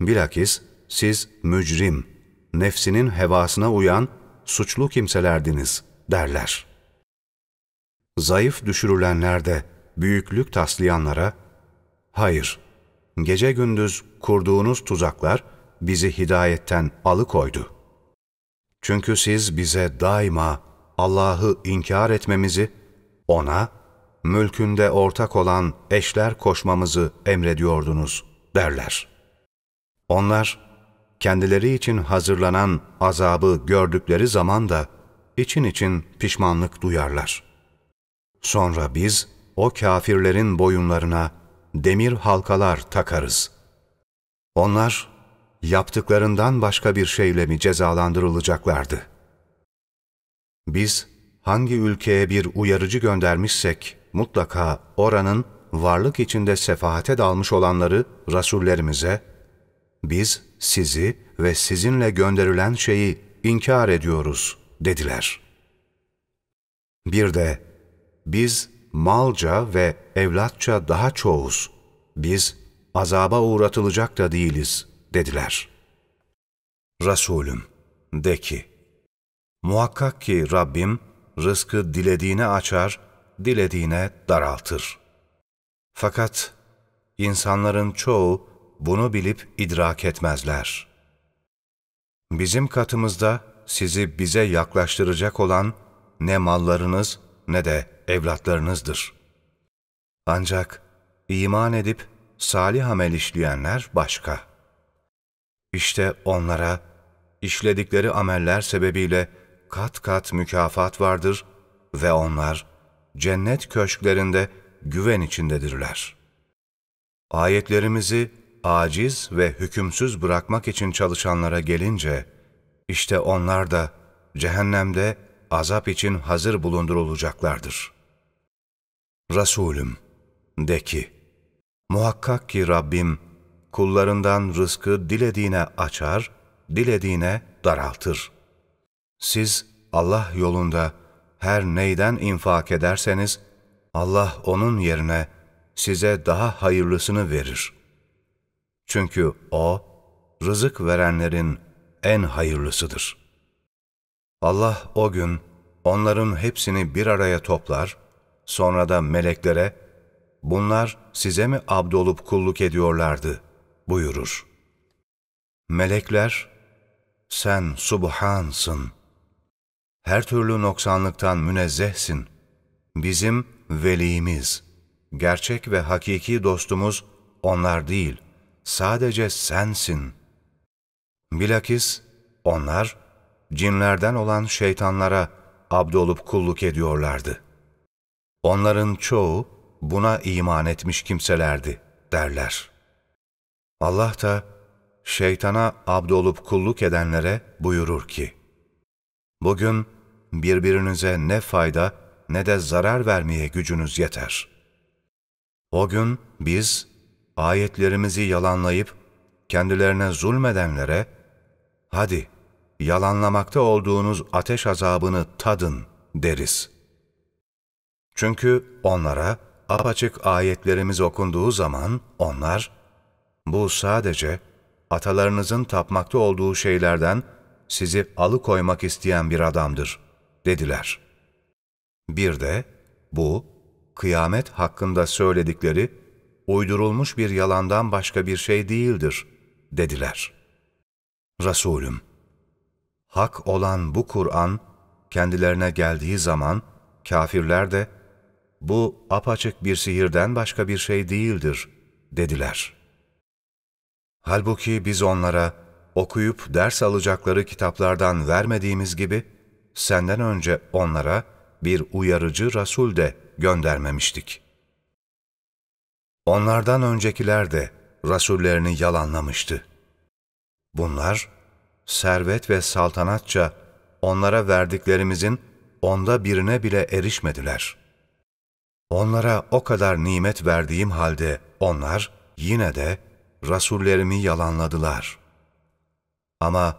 Bilakis siz mücrim, nefsinin hevasına uyan suçlu kimselerdiniz derler. Zayıf düşürülenler de büyüklük taslayanlara, hayır, gece gündüz kurduğunuz tuzaklar bizi hidayetten alıkoydu. Çünkü siz bize daima Allah'ı inkar etmemizi, O'na, mülkünde ortak olan eşler koşmamızı emrediyordunuz derler. Onlar, kendileri için hazırlanan azabı gördükleri zaman da için için pişmanlık duyarlar. Sonra biz o kafirlerin boyunlarına demir halkalar takarız. Onlar yaptıklarından başka bir şeyle mi cezalandırılacaklardı? Biz hangi ülkeye bir uyarıcı göndermişsek mutlaka oranın varlık içinde sefahate dalmış olanları rasullerimize biz sizi ve sizinle gönderilen şeyi inkar ediyoruz dediler. Bir de biz malca ve evlatça daha çoğuz. Biz azaba uğratılacak da değiliz dediler. Resulüm de ki, muhakkak ki Rabbim rızkı dilediğine açar, dilediğine daraltır. Fakat insanların çoğu bunu bilip idrak etmezler. Bizim katımızda sizi bize yaklaştıracak olan ne mallarınız ne de evlatlarınızdır. Ancak iman edip salih amel işleyenler başka. İşte onlara işledikleri ameller sebebiyle kat kat mükafat vardır ve onlar cennet köşklerinde güven içindedirler. Ayetlerimizi aciz ve hükümsüz bırakmak için çalışanlara gelince, işte onlar da cehennemde azap için hazır bulundurulacaklardır. Resulüm, de ki, muhakkak ki Rabbim, kullarından rızkı dilediğine açar, dilediğine daraltır. Siz Allah yolunda her neyden infak ederseniz, Allah onun yerine size daha hayırlısını verir. Çünkü O, rızık verenlerin en hayırlısıdır. Allah o gün onların hepsini bir araya toplar, sonra da meleklere, bunlar size mi abdolup kulluk ediyorlardı buyurur. Melekler, sen subhansın, her türlü noksanlıktan münezzehsin, bizim velimiz, gerçek ve hakiki dostumuz onlar değil, sadece sensin. Bilakis onlar, cinlerden olan şeytanlara abdolup kulluk ediyorlardı. Onların çoğu buna iman etmiş kimselerdi derler. Allah da şeytana abdolup kulluk edenlere buyurur ki, Bugün birbirinize ne fayda ne de zarar vermeye gücünüz yeter. O gün biz ayetlerimizi yalanlayıp kendilerine zulmedenlere, hadi yalanlamakta olduğunuz ateş azabını tadın deriz. Çünkü onlara apaçık ayetlerimiz okunduğu zaman onlar, bu sadece atalarınızın tapmakta olduğu şeylerden sizi alıkoymak isteyen bir adamdır, dediler. Bir de bu, kıyamet hakkında söyledikleri, uydurulmuş bir yalandan başka bir şey değildir, dediler. Resulüm, hak olan bu Kur'an, kendilerine geldiği zaman, kafirler de, bu apaçık bir sihirden başka bir şey değildir, dediler. Halbuki biz onlara, okuyup ders alacakları kitaplardan vermediğimiz gibi, senden önce onlara bir uyarıcı Resul de göndermemiştik. Onlardan öncekiler de Rasullerini yalanlamıştı. Bunlar, servet ve saltanatça onlara verdiklerimizin onda birine bile erişmediler. Onlara o kadar nimet verdiğim halde onlar yine de Rasullerimi yalanladılar. Ama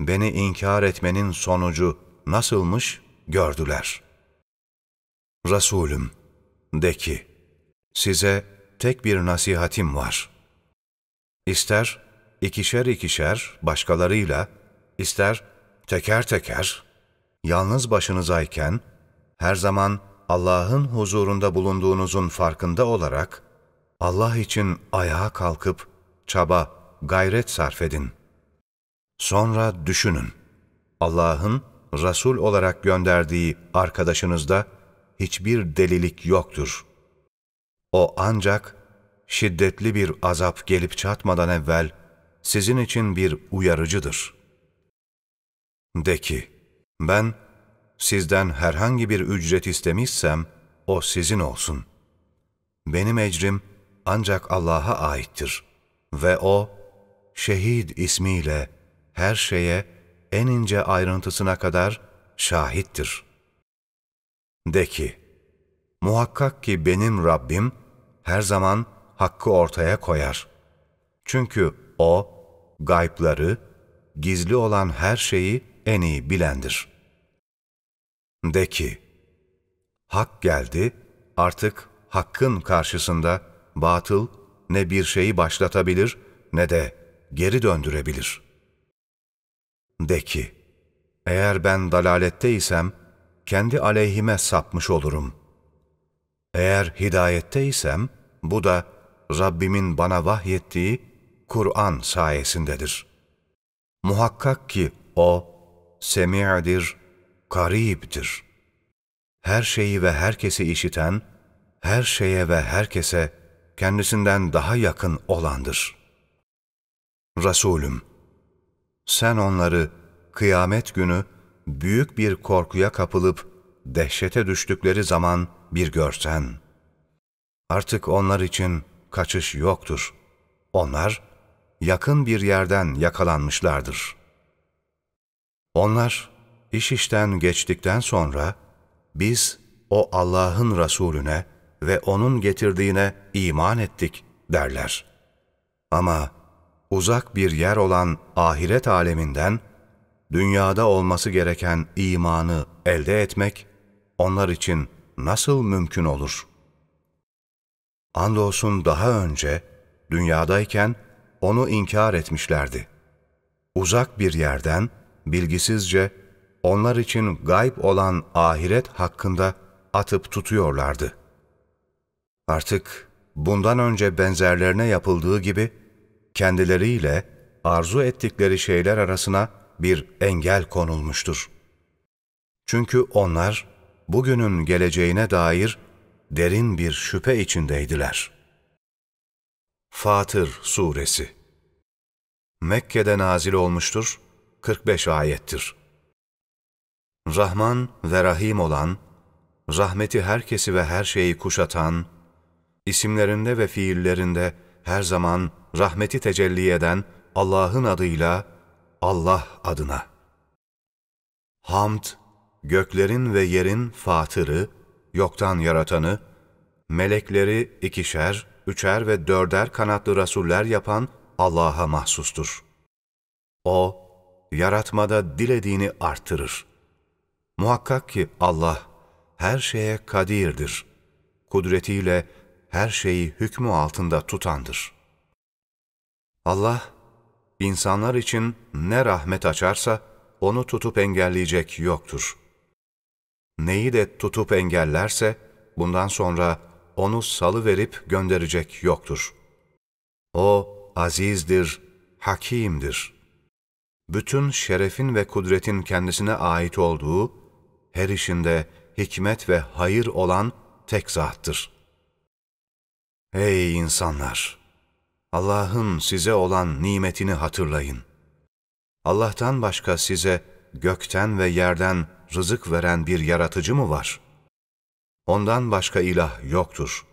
beni inkar etmenin sonucu nasılmış gördüler. Resulüm, de ki, size tek bir nasihatim var. İster ikişer ikişer başkalarıyla, ister teker teker, yalnız başınızayken, her zaman Allah'ın huzurunda bulunduğunuzun farkında olarak, Allah için ayağa kalkıp, çaba, gayret sarf edin. Sonra düşünün. Allah'ın Resul olarak gönderdiği arkadaşınızda hiçbir delilik yoktur. O ancak şiddetli bir azap gelip çatmadan evvel sizin için bir uyarıcıdır. De ki, ben sizden herhangi bir ücret istemişsem o sizin olsun. Benim ecrim ancak Allah'a aittir ve O, şehid ismiyle her şeye en ince ayrıntısına kadar şahittir. De ki, muhakkak ki benim Rabbim her zaman hakkı ortaya koyar. Çünkü O, gaypları, gizli olan her şeyi en iyi bilendir. De ki, hak geldi, artık hakkın karşısında batıl ne bir şeyi başlatabilir ne de geri döndürebilir. De ki, eğer ben dalalette kendi aleyhime sapmış olurum. Eğer hidayette bu da Rabbimin bana vahyettiği Kur'an sayesindedir. Muhakkak ki O, semi'dir, karibdir. Her şeyi ve herkesi işiten, her şeye ve herkese kendisinden daha yakın olandır. Resulüm, sen onları kıyamet günü büyük bir korkuya kapılıp dehşete düştükleri zaman bir görsen. Artık onlar için kaçış yoktur. Onlar yakın bir yerden yakalanmışlardır. Onlar iş işten geçtikten sonra biz o Allah'ın Resulüne ve O'nun getirdiğine iman ettik derler. Ama uzak bir yer olan ahiret aleminden, dünyada olması gereken imanı elde etmek, onlar için nasıl mümkün olur? Andolsun daha önce, dünyadayken onu inkar etmişlerdi. Uzak bir yerden, bilgisizce, onlar için gayb olan ahiret hakkında atıp tutuyorlardı.'' Artık bundan önce benzerlerine yapıldığı gibi kendileriyle arzu ettikleri şeyler arasına bir engel konulmuştur. Çünkü onlar bugünün geleceğine dair derin bir şüphe içindeydiler. Fatır Suresi Mekke'de nazil olmuştur, 45 ayettir. Rahman ve Rahim olan, rahmeti herkesi ve her şeyi kuşatan, isimlerinde ve fiillerinde her zaman rahmeti tecelli eden Allah'ın adıyla Allah adına. Hamd, göklerin ve yerin fatırı, yoktan yaratanı, melekleri ikişer, üçer ve dörder kanatlı rasuller yapan Allah'a mahsustur. O, yaratmada dilediğini arttırır. Muhakkak ki Allah her şeye kadirdir. Kudretiyle her şeyi hükmü altında tutandır. Allah, insanlar için ne rahmet açarsa onu tutup engelleyecek yoktur. Neyi de tutup engellerse bundan sonra onu salı verip gönderecek yoktur. O azizdir, hakimdir. Bütün şerefin ve kudretin kendisine ait olduğu, her işinde hikmet ve hayır olan tek zattır. Ey insanlar! Allah'ın size olan nimetini hatırlayın. Allah'tan başka size gökten ve yerden rızık veren bir yaratıcı mı var? Ondan başka ilah yoktur.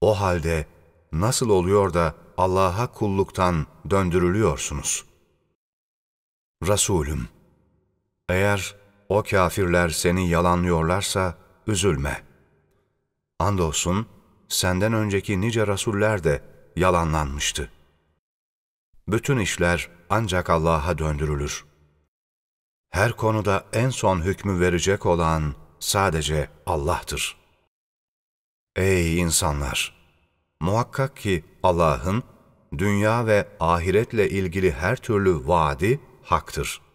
O halde nasıl oluyor da Allah'a kulluktan döndürülüyorsunuz? Resulüm, eğer o kafirler seni yalanlıyorlarsa üzülme. Andolsun senden önceki nice rasuller de yalanlanmıştı. Bütün işler ancak Allah'a döndürülür. Her konuda en son hükmü verecek olan sadece Allah'tır. Ey insanlar! Muhakkak ki Allah'ın dünya ve ahiretle ilgili her türlü vaadi haktır.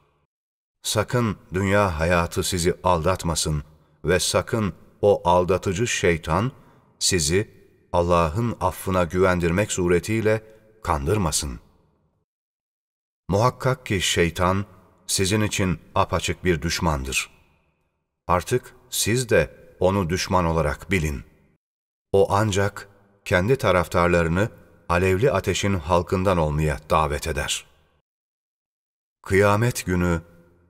Sakın dünya hayatı sizi aldatmasın ve sakın o aldatıcı şeytan sizi Allah'ın affına güvendirmek suretiyle kandırmasın. Muhakkak ki şeytan sizin için apaçık bir düşmandır. Artık siz de onu düşman olarak bilin. O ancak kendi taraftarlarını alevli ateşin halkından olmaya davet eder. Kıyamet günü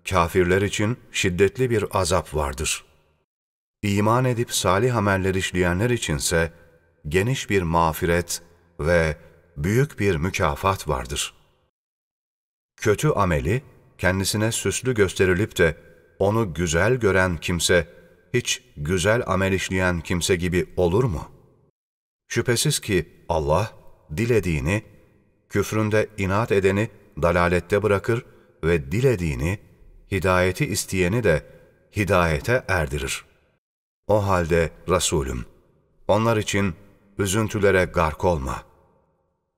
kafirler için şiddetli bir azap vardır. İman edip salih ameller işleyenler içinse geniş bir mağfiret ve büyük bir mükafat vardır. Kötü ameli kendisine süslü gösterilip de onu güzel gören kimse hiç güzel amel işleyen kimse gibi olur mu? Şüphesiz ki Allah dilediğini, küfründe inat edeni dalalette bırakır ve dilediğini, hidayeti isteyeni de hidayete erdirir. O halde Resulüm, onlar için üzüntülere gark olma.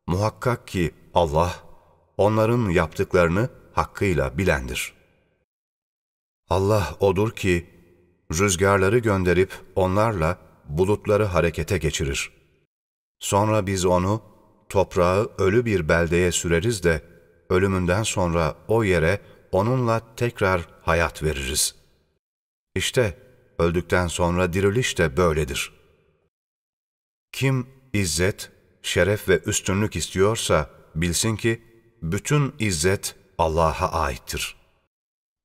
Muhakkak ki Allah, onların yaptıklarını hakkıyla bilendir. Allah odur ki, rüzgarları gönderip onlarla bulutları harekete geçirir. Sonra biz onu, toprağı ölü bir beldeye süreriz de, ölümünden sonra o yere onunla tekrar hayat veririz. İşte öldükten sonra diriliş de böyledir. Kim izzet, şeref ve üstünlük istiyorsa bilsin ki bütün izzet Allah'a aittir.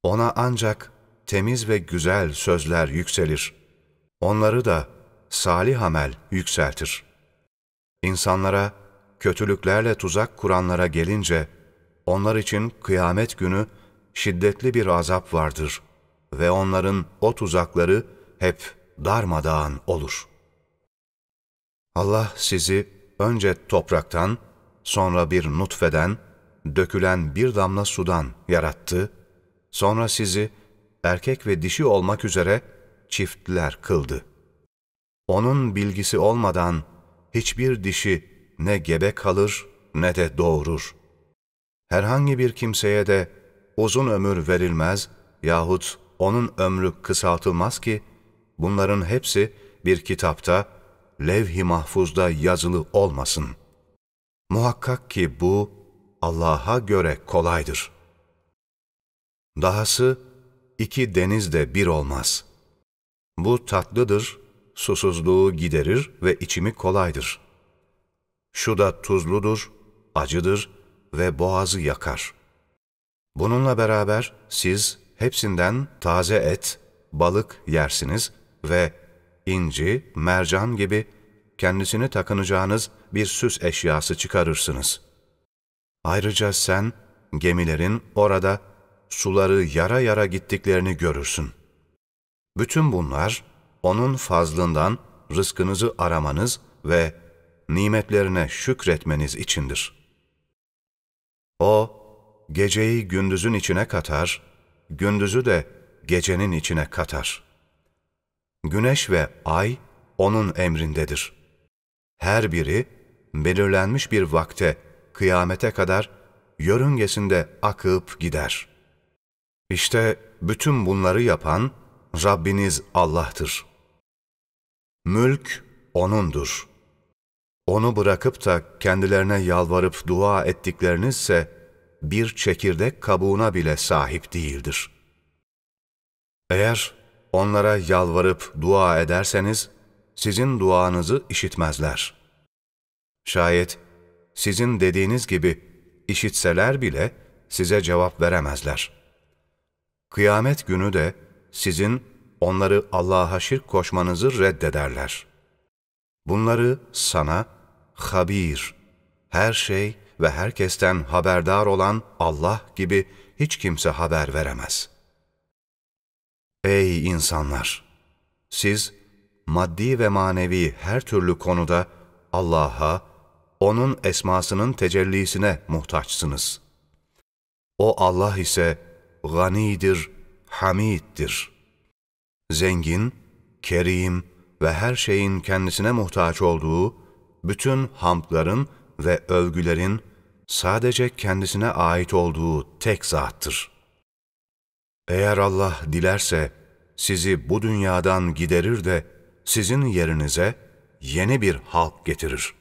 Ona ancak temiz ve güzel sözler yükselir. Onları da salih amel yükseltir. İnsanlara kötülüklerle tuzak kuranlara gelince, onlar için kıyamet günü şiddetli bir azap vardır ve onların o tuzakları hep darmadağın olur. Allah sizi önce topraktan, sonra bir nutfeden, dökülen bir damla sudan yarattı, sonra sizi erkek ve dişi olmak üzere çiftler kıldı. Onun bilgisi olmadan hiçbir dişi ne gebe kalır ne de doğurur. Herhangi bir kimseye de uzun ömür verilmez yahut onun ömrü kısaltılmaz ki bunların hepsi bir kitapta, levh-i mahfuzda yazılı olmasın. Muhakkak ki bu Allah'a göre kolaydır. Dahası iki deniz de bir olmaz. Bu tatlıdır, susuzluğu giderir ve içimi kolaydır. Şu da tuzludur, acıdır ve boğazı yakar. Bununla beraber siz hepsinden taze et, balık yersiniz ve inci, mercan gibi kendisini takınacağınız bir süs eşyası çıkarırsınız. Ayrıca sen gemilerin orada suları yara yara gittiklerini görürsün. Bütün bunlar O'nun fazlından rızkınızı aramanız ve nimetlerine şükretmeniz içindir. O, geceyi gündüzün içine katar, gündüzü de gecenin içine katar. Güneş ve ay O'nun emrindedir. Her biri belirlenmiş bir vakte, kıyamete kadar yörüngesinde akıp gider. İşte bütün bunları yapan Rabbiniz Allah'tır. Mülk O'nundur. Onu bırakıp da kendilerine yalvarıp dua ettiklerinizse bir çekirdek kabuğuna bile sahip değildir. Eğer onlara yalvarıp dua ederseniz, sizin duanızı işitmezler. Şayet sizin dediğiniz gibi işitseler bile size cevap veremezler. Kıyamet günü de sizin onları Allah'a şirk koşmanızı reddederler. Bunları sana habir, her şey ve herkesten haberdar olan Allah gibi hiç kimse haber veremez. Ey insanlar! Siz maddi ve manevi her türlü konuda Allah'a, O'nun esmasının tecellisine muhtaçsınız. O Allah ise ganidir, hamiddir. Zengin, kerim ve her şeyin kendisine muhtaç olduğu, bütün hamdların ve övgülerin sadece kendisine ait olduğu tek zattır. Eğer Allah dilerse sizi bu dünyadan giderir de sizin yerinize yeni bir halk getirir.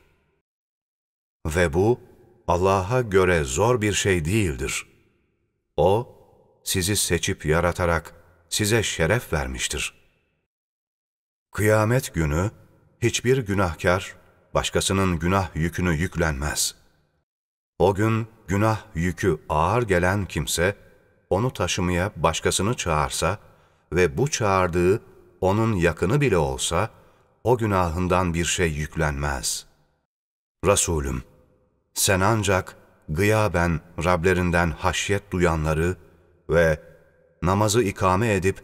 Ve bu Allah'a göre zor bir şey değildir. O, sizi seçip yaratarak size şeref vermiştir. Kıyamet günü hiçbir günahkar başkasının günah yükünü yüklenmez. O gün günah yükü ağır gelen kimse, onu taşımaya başkasını çağırsa ve bu çağırdığı onun yakını bile olsa, o günahından bir şey yüklenmez. Resulüm, sen ancak gıyaben Rablerinden haşyet duyanları ve namazı ikame edip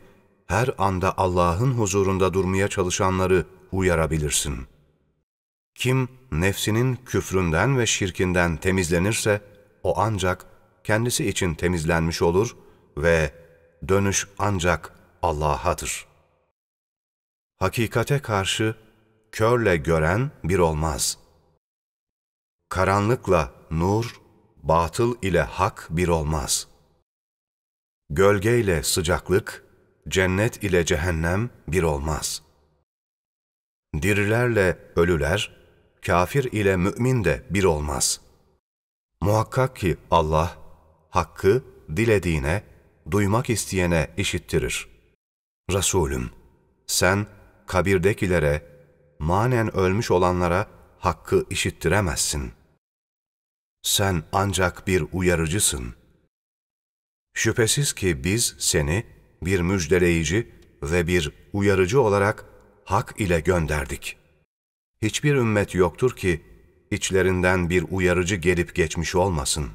her anda Allah'ın huzurunda durmaya çalışanları uyarabilirsin.'' Kim nefsinin küfründen ve şirkinden temizlenirse, o ancak kendisi için temizlenmiş olur ve dönüş ancak Allah'adır. Hakikate karşı körle gören bir olmaz. Karanlıkla nur, batıl ile hak bir olmaz. Gölgeyle sıcaklık, cennet ile cehennem bir olmaz. Dirilerle ölüler, kafir ile mümin de bir olmaz. Muhakkak ki Allah, hakkı dilediğine, duymak isteyene işittirir. Resulüm, sen kabirdekilere, manen ölmüş olanlara hakkı işittiremezsin. Sen ancak bir uyarıcısın. Şüphesiz ki biz seni bir müjdeleyici ve bir uyarıcı olarak hak ile gönderdik.'' Hiçbir ümmet yoktur ki içlerinden bir uyarıcı gelip geçmiş olmasın.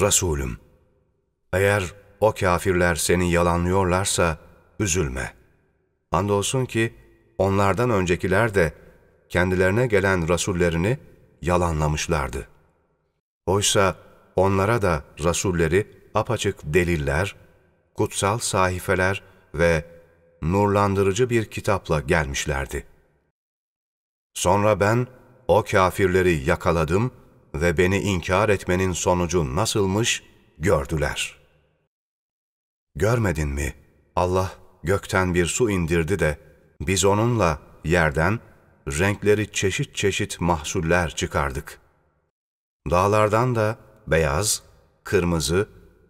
Resulüm, eğer o kafirler seni yalanlıyorlarsa üzülme. Andolsun ki onlardan öncekiler de kendilerine gelen rasullerini yalanlamışlardı. Oysa onlara da rasulleri apaçık deliller, kutsal sahifeler ve nurlandırıcı bir kitapla gelmişlerdi.'' Sonra ben o kafirleri yakaladım ve beni inkar etmenin sonucu nasılmış gördüler. Görmedin mi? Allah gökten bir su indirdi de biz onunla yerden renkleri çeşit çeşit mahsuller çıkardık. Dağlardan da beyaz, kırmızı,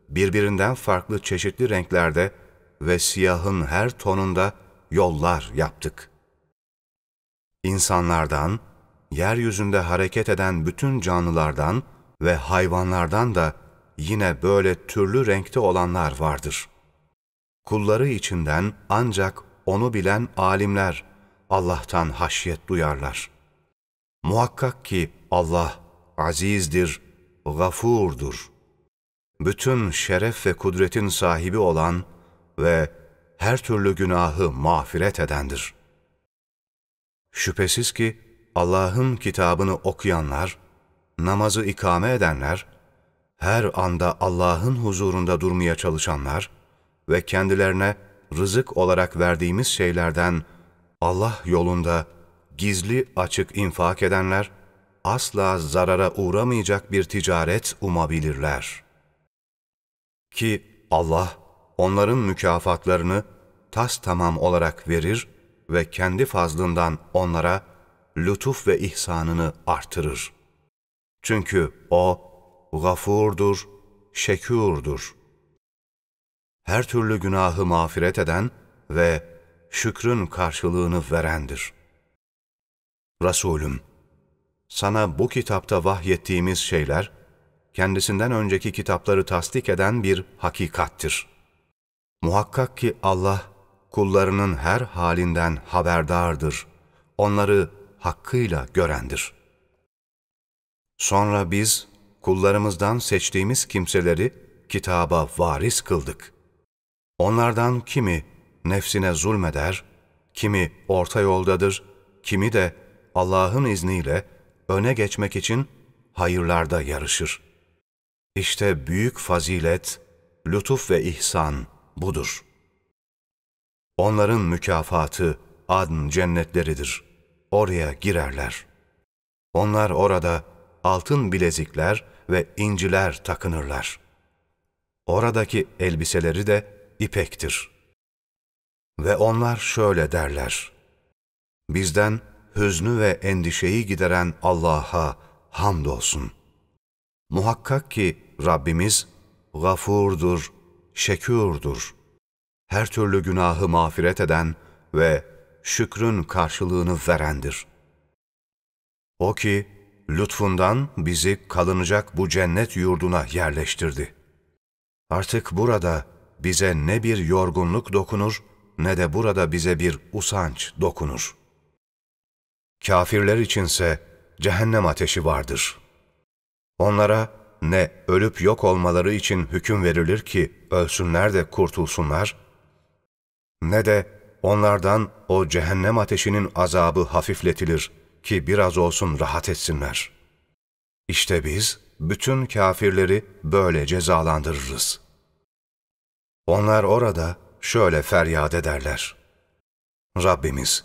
birbirinden farklı çeşitli renklerde ve siyahın her tonunda yollar yaptık.'' İnsanlardan, yeryüzünde hareket eden bütün canlılardan ve hayvanlardan da yine böyle türlü renkte olanlar vardır. Kulları içinden ancak onu bilen alimler Allah'tan haşyet duyarlar. Muhakkak ki Allah azizdir, gafurdur. Bütün şeref ve kudretin sahibi olan ve her türlü günahı mağfiret edendir. Şüphesiz ki Allah'ın kitabını okuyanlar, namazı ikame edenler, her anda Allah'ın huzurunda durmaya çalışanlar ve kendilerine rızık olarak verdiğimiz şeylerden Allah yolunda gizli açık infak edenler, asla zarara uğramayacak bir ticaret umabilirler. Ki Allah onların mükafatlarını tas tamam olarak verir ve kendi fazlından onlara lütuf ve ihsanını artırır. Çünkü O gafurdur, şekûrdur. Her türlü günahı mağfiret eden ve şükrün karşılığını verendir. Resulüm, sana bu kitapta vahyettiğimiz şeyler, kendisinden önceki kitapları tasdik eden bir hakikattir. Muhakkak ki Allah, kullarının her halinden haberdardır. Onları hakkıyla görendir. Sonra biz, kullarımızdan seçtiğimiz kimseleri kitaba varis kıldık. Onlardan kimi nefsine zulmeder, kimi orta yoldadır, kimi de Allah'ın izniyle öne geçmek için hayırlarda yarışır. İşte büyük fazilet, lütuf ve ihsan budur. Onların mükafatı adn cennetleridir. Oraya girerler. Onlar orada altın bilezikler ve inciler takınırlar. Oradaki elbiseleri de ipektir. Ve onlar şöyle derler. Bizden hüznü ve endişeyi gideren Allah'a hamdolsun. Muhakkak ki Rabbimiz gafurdur, şekûrdur. Her türlü günahı mağfiret eden ve şükrün karşılığını verendir. O ki lütfundan bizi kalınacak bu cennet yurduna yerleştirdi. Artık burada bize ne bir yorgunluk dokunur ne de burada bize bir usanç dokunur. Kafirler içinse cehennem ateşi vardır. Onlara ne ölüp yok olmaları için hüküm verilir ki ölsünler de kurtulsunlar, ne de onlardan o cehennem ateşinin azabı hafifletilir ki biraz olsun rahat etsinler. İşte biz bütün kafirleri böyle cezalandırırız. Onlar orada şöyle feryat ederler. Rabbimiz,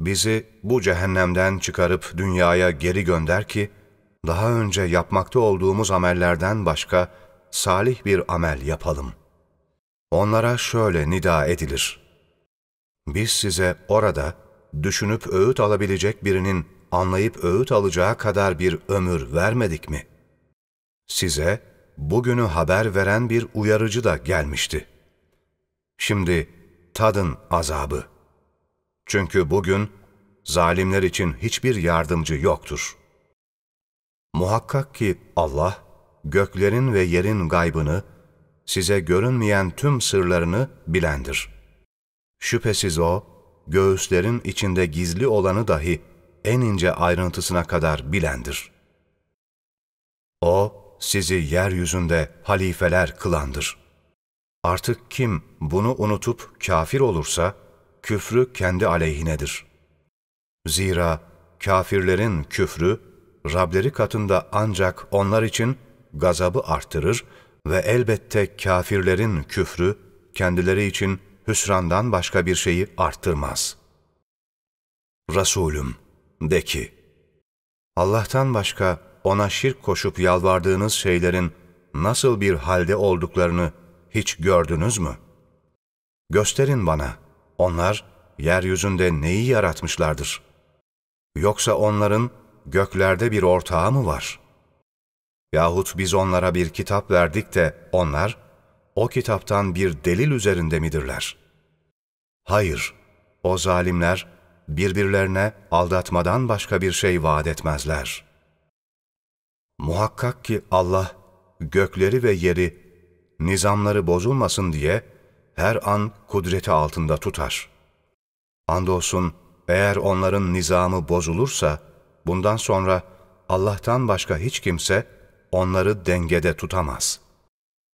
bizi bu cehennemden çıkarıp dünyaya geri gönder ki, daha önce yapmakta olduğumuz amellerden başka salih bir amel yapalım. Onlara şöyle nida edilir. Biz size orada düşünüp öğüt alabilecek birinin anlayıp öğüt alacağı kadar bir ömür vermedik mi? Size bugünü haber veren bir uyarıcı da gelmişti. Şimdi tadın azabı. Çünkü bugün zalimler için hiçbir yardımcı yoktur. Muhakkak ki Allah, göklerin ve yerin gaybını, size görünmeyen tüm sırlarını bilendir. Şüphesiz O, göğüslerin içinde gizli olanı dahi en ince ayrıntısına kadar bilendir. O, sizi yeryüzünde halifeler kılandır. Artık kim bunu unutup kafir olursa, küfrü kendi aleyhinedir. Zira kafirlerin küfrü, Rableri katında ancak onlar için gazabı arttırır ve elbette kafirlerin küfrü, kendileri için hüsrandan başka bir şeyi arttırmaz. Resulüm, de ki, Allah'tan başka ona şirk koşup yalvardığınız şeylerin nasıl bir halde olduklarını hiç gördünüz mü? Gösterin bana, onlar yeryüzünde neyi yaratmışlardır? Yoksa onların göklerde bir ortağı mı var? Yahut biz onlara bir kitap verdik de onlar, o kitaptan bir delil üzerinde midirler? Hayır, o zalimler birbirlerine aldatmadan başka bir şey vaat etmezler. Muhakkak ki Allah gökleri ve yeri nizamları bozulmasın diye her an kudreti altında tutar. Andolsun eğer onların nizamı bozulursa bundan sonra Allah'tan başka hiç kimse onları dengede tutamaz.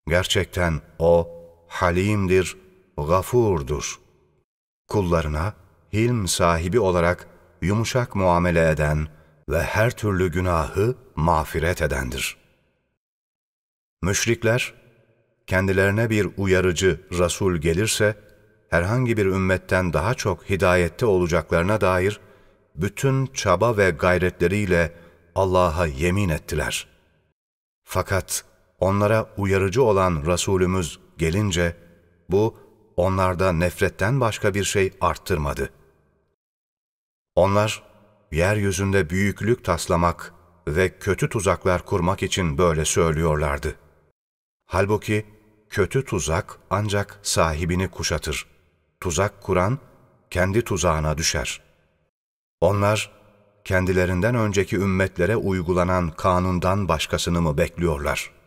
Gerçekten O halimdir, gafurdur. Kullarına hilm sahibi olarak yumuşak muamele eden ve her türlü günahı mağfiret edendir. Müşrikler, kendilerine bir uyarıcı Resul gelirse, herhangi bir ümmetten daha çok hidayette olacaklarına dair bütün çaba ve gayretleriyle Allah'a yemin ettiler. Fakat onlara uyarıcı olan Resulümüz gelince, bu onlarda nefretten başka bir şey arttırmadı. Onlar, yeryüzünde büyüklük taslamak ve kötü tuzaklar kurmak için böyle söylüyorlardı. Halbuki kötü tuzak ancak sahibini kuşatır. Tuzak kuran kendi tuzağına düşer. Onlar kendilerinden önceki ümmetlere uygulanan kanundan başkasını mı bekliyorlar?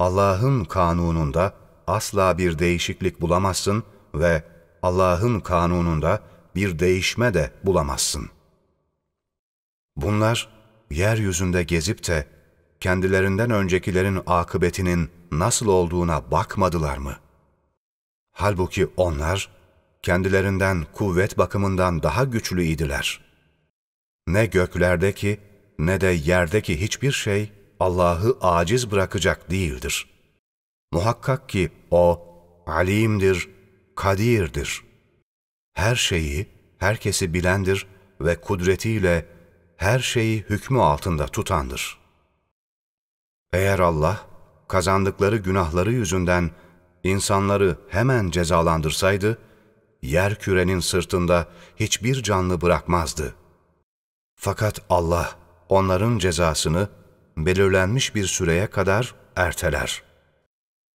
Allah'ın kanununda asla bir değişiklik bulamazsın ve Allah'ın kanununda bir değişme de bulamazsın. Bunlar yeryüzünde gezip de kendilerinden öncekilerin akıbetinin nasıl olduğuna bakmadılar mı? Halbuki onlar kendilerinden kuvvet bakımından daha güçlü idiler. Ne göklerdeki ne de yerdeki hiçbir şey Allah'ı aciz bırakacak değildir. Muhakkak ki O alimdir, kadirdir. Her şeyi, herkesi bilendir ve kudretiyle her şeyi hükmü altında tutandır. Eğer Allah kazandıkları günahları yüzünden insanları hemen cezalandırsaydı, yer kürenin sırtında hiçbir canlı bırakmazdı. Fakat Allah onların cezasını belirlenmiş bir süreye kadar erteler.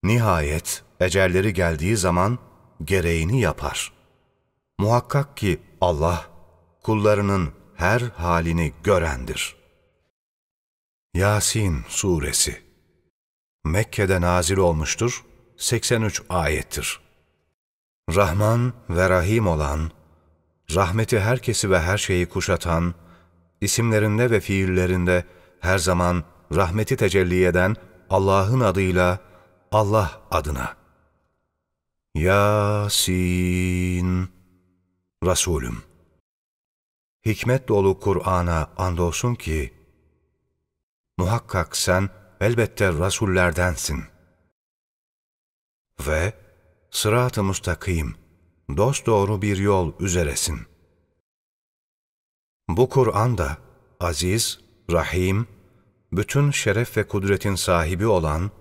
Nihayet ecelleri geldiği zaman gereğini yapar. Muhakkak ki Allah kullarının her halini görendir. Yasin Suresi Mekke'de nazil olmuştur, 83 ayettir. Rahman ve Rahim olan, rahmeti herkesi ve her şeyi kuşatan, isimlerinde ve fiillerinde her zaman rahmeti tecelli eden Allah'ın adıyla Allah adına. Yasin Resulüm Hikmet dolu Kur'an'a andolsun ki, muhakkak sen elbette Rasullerdensin. Ve sırat-ı müstakim, dosdoğru bir yol üzeresin. Bu Kur'an da aziz, rahim, bütün şeref ve kudretin sahibi olan,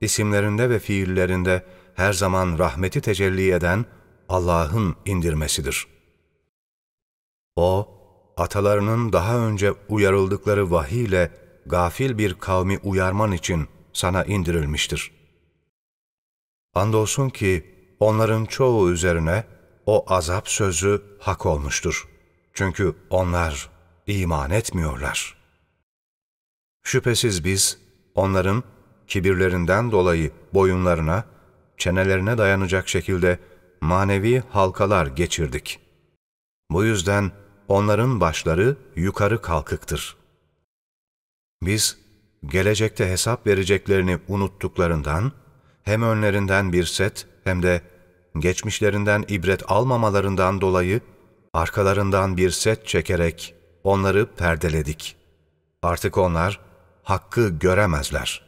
isimlerinde ve fiillerinde her zaman rahmeti tecelli eden Allah'ın indirmesidir. O, atalarının daha önce uyarıldıkları vahiy ile gafil bir kavmi uyarman için sana indirilmiştir. Andolsun ki onların çoğu üzerine o azap sözü hak olmuştur. Çünkü onlar iman etmiyorlar. Şüphesiz biz onların kibirlerinden dolayı boyunlarına, çenelerine dayanacak şekilde manevi halkalar geçirdik. Bu yüzden onların başları yukarı kalkıktır. Biz, gelecekte hesap vereceklerini unuttuklarından, hem önlerinden bir set hem de geçmişlerinden ibret almamalarından dolayı arkalarından bir set çekerek onları perdeledik. Artık onlar hakkı göremezler.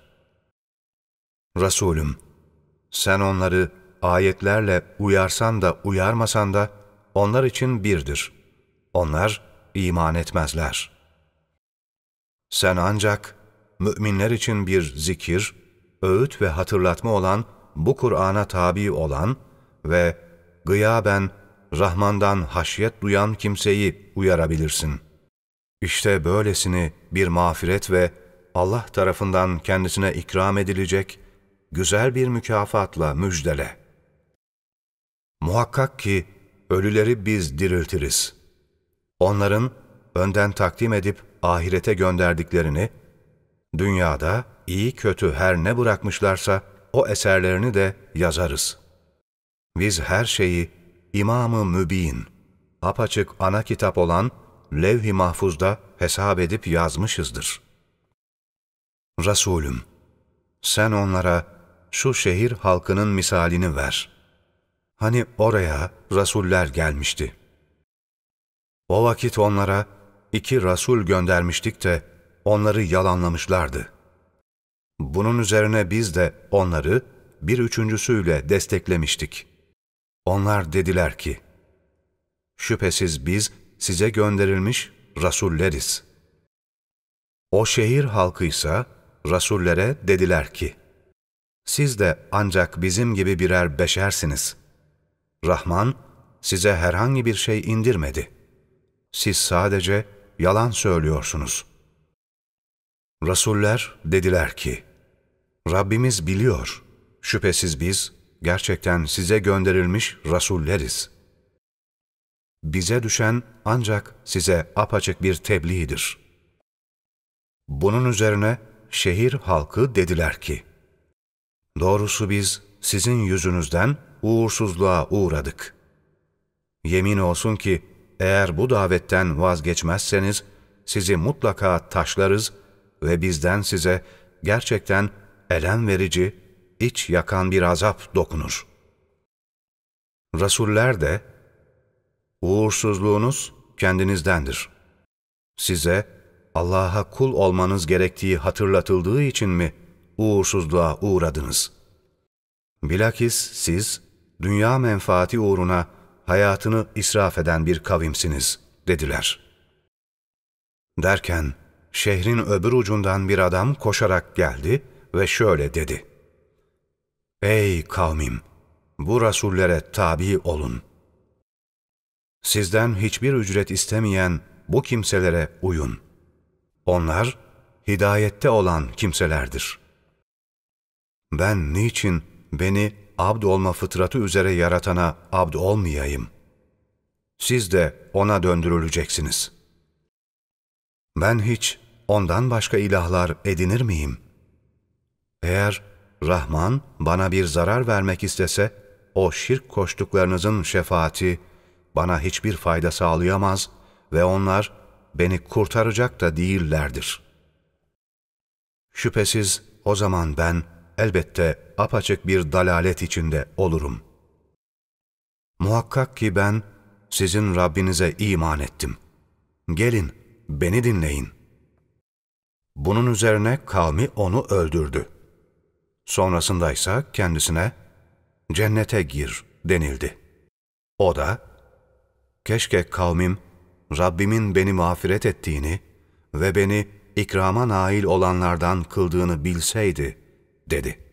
Resulüm, sen onları ayetlerle uyarsan da uyarmasan da onlar için birdir. Onlar iman etmezler. Sen ancak müminler için bir zikir, öğüt ve hatırlatma olan bu Kur'an'a tabi olan ve gıyaben Rahman'dan haşyet duyan kimseyi uyarabilirsin. İşte böylesini bir mağfiret ve Allah tarafından kendisine ikram edilecek güzel bir mükafatla müjdele. Muhakkak ki ölüleri biz diriltiriz. Onların önden takdim edip ahirete gönderdiklerini, dünyada iyi kötü her ne bırakmışlarsa o eserlerini de yazarız. Biz her şeyi İmam-ı Mübin, apaçık ana kitap olan levh-i mahfuzda hesap edip yazmışızdır. Resulüm, sen onlara şu şehir halkının misalini ver. Hani oraya rasuller gelmişti. O vakit onlara iki rasul göndermiştik de onları yalanlamışlardı. Bunun üzerine biz de onları bir üçüncüsüyle desteklemiştik. Onlar dediler ki, Şüphesiz biz size gönderilmiş rasulleriz. O şehir halkıysa rasullere dediler ki, Siz de ancak bizim gibi birer beşersiniz. Rahman size herhangi bir şey indirmedi. Siz sadece yalan söylüyorsunuz. Rasuller dediler ki, Rabbimiz biliyor, şüphesiz biz gerçekten size gönderilmiş rasulleriz. Bize düşen ancak size apaçık bir tebliğdir. Bunun üzerine şehir halkı dediler ki, Doğrusu biz sizin yüzünüzden uğursuzluğa uğradık. Yemin olsun ki eğer bu davetten vazgeçmezseniz sizi mutlaka taşlarız ve bizden size gerçekten elem verici, iç yakan bir azap dokunur. Rasuller de, uğursuzluğunuz kendinizdendir. Size Allah'a kul olmanız gerektiği hatırlatıldığı için mi uğursuzluğa uğradınız? Bilakis siz, dünya menfaati uğruna hayatını israf eden bir kavimsiniz, dediler. Derken, şehrin öbür ucundan bir adam koşarak geldi ve şöyle dedi. Ey kavmim! Bu rasullere tabi olun. Sizden hiçbir ücret istemeyen bu kimselere uyun. Onlar, hidayette olan kimselerdir. Ben niçin beni abd olma fıtratı üzere yaratana abd olmayayım? Siz de ona döndürüleceksiniz. Ben hiç ondan başka ilahlar edinir miyim? Eğer Rahman bana bir zarar vermek istese, o şirk koştuklarınızın şefaati bana hiçbir fayda sağlayamaz ve onlar beni kurtaracak da değillerdir. Şüphesiz o zaman ben elbette apaçık bir dalalet içinde olurum. Muhakkak ki ben sizin Rabbinize iman ettim. Gelin, beni dinleyin. Bunun üzerine kavmi onu öldürdü. Sonrasında ise kendisine cennete gir denildi. O da, keşke kavmim Rabbimin beni mağfiret ettiğini ve beni ikrama nail olanlardan kıldığını bilseydi, dedi.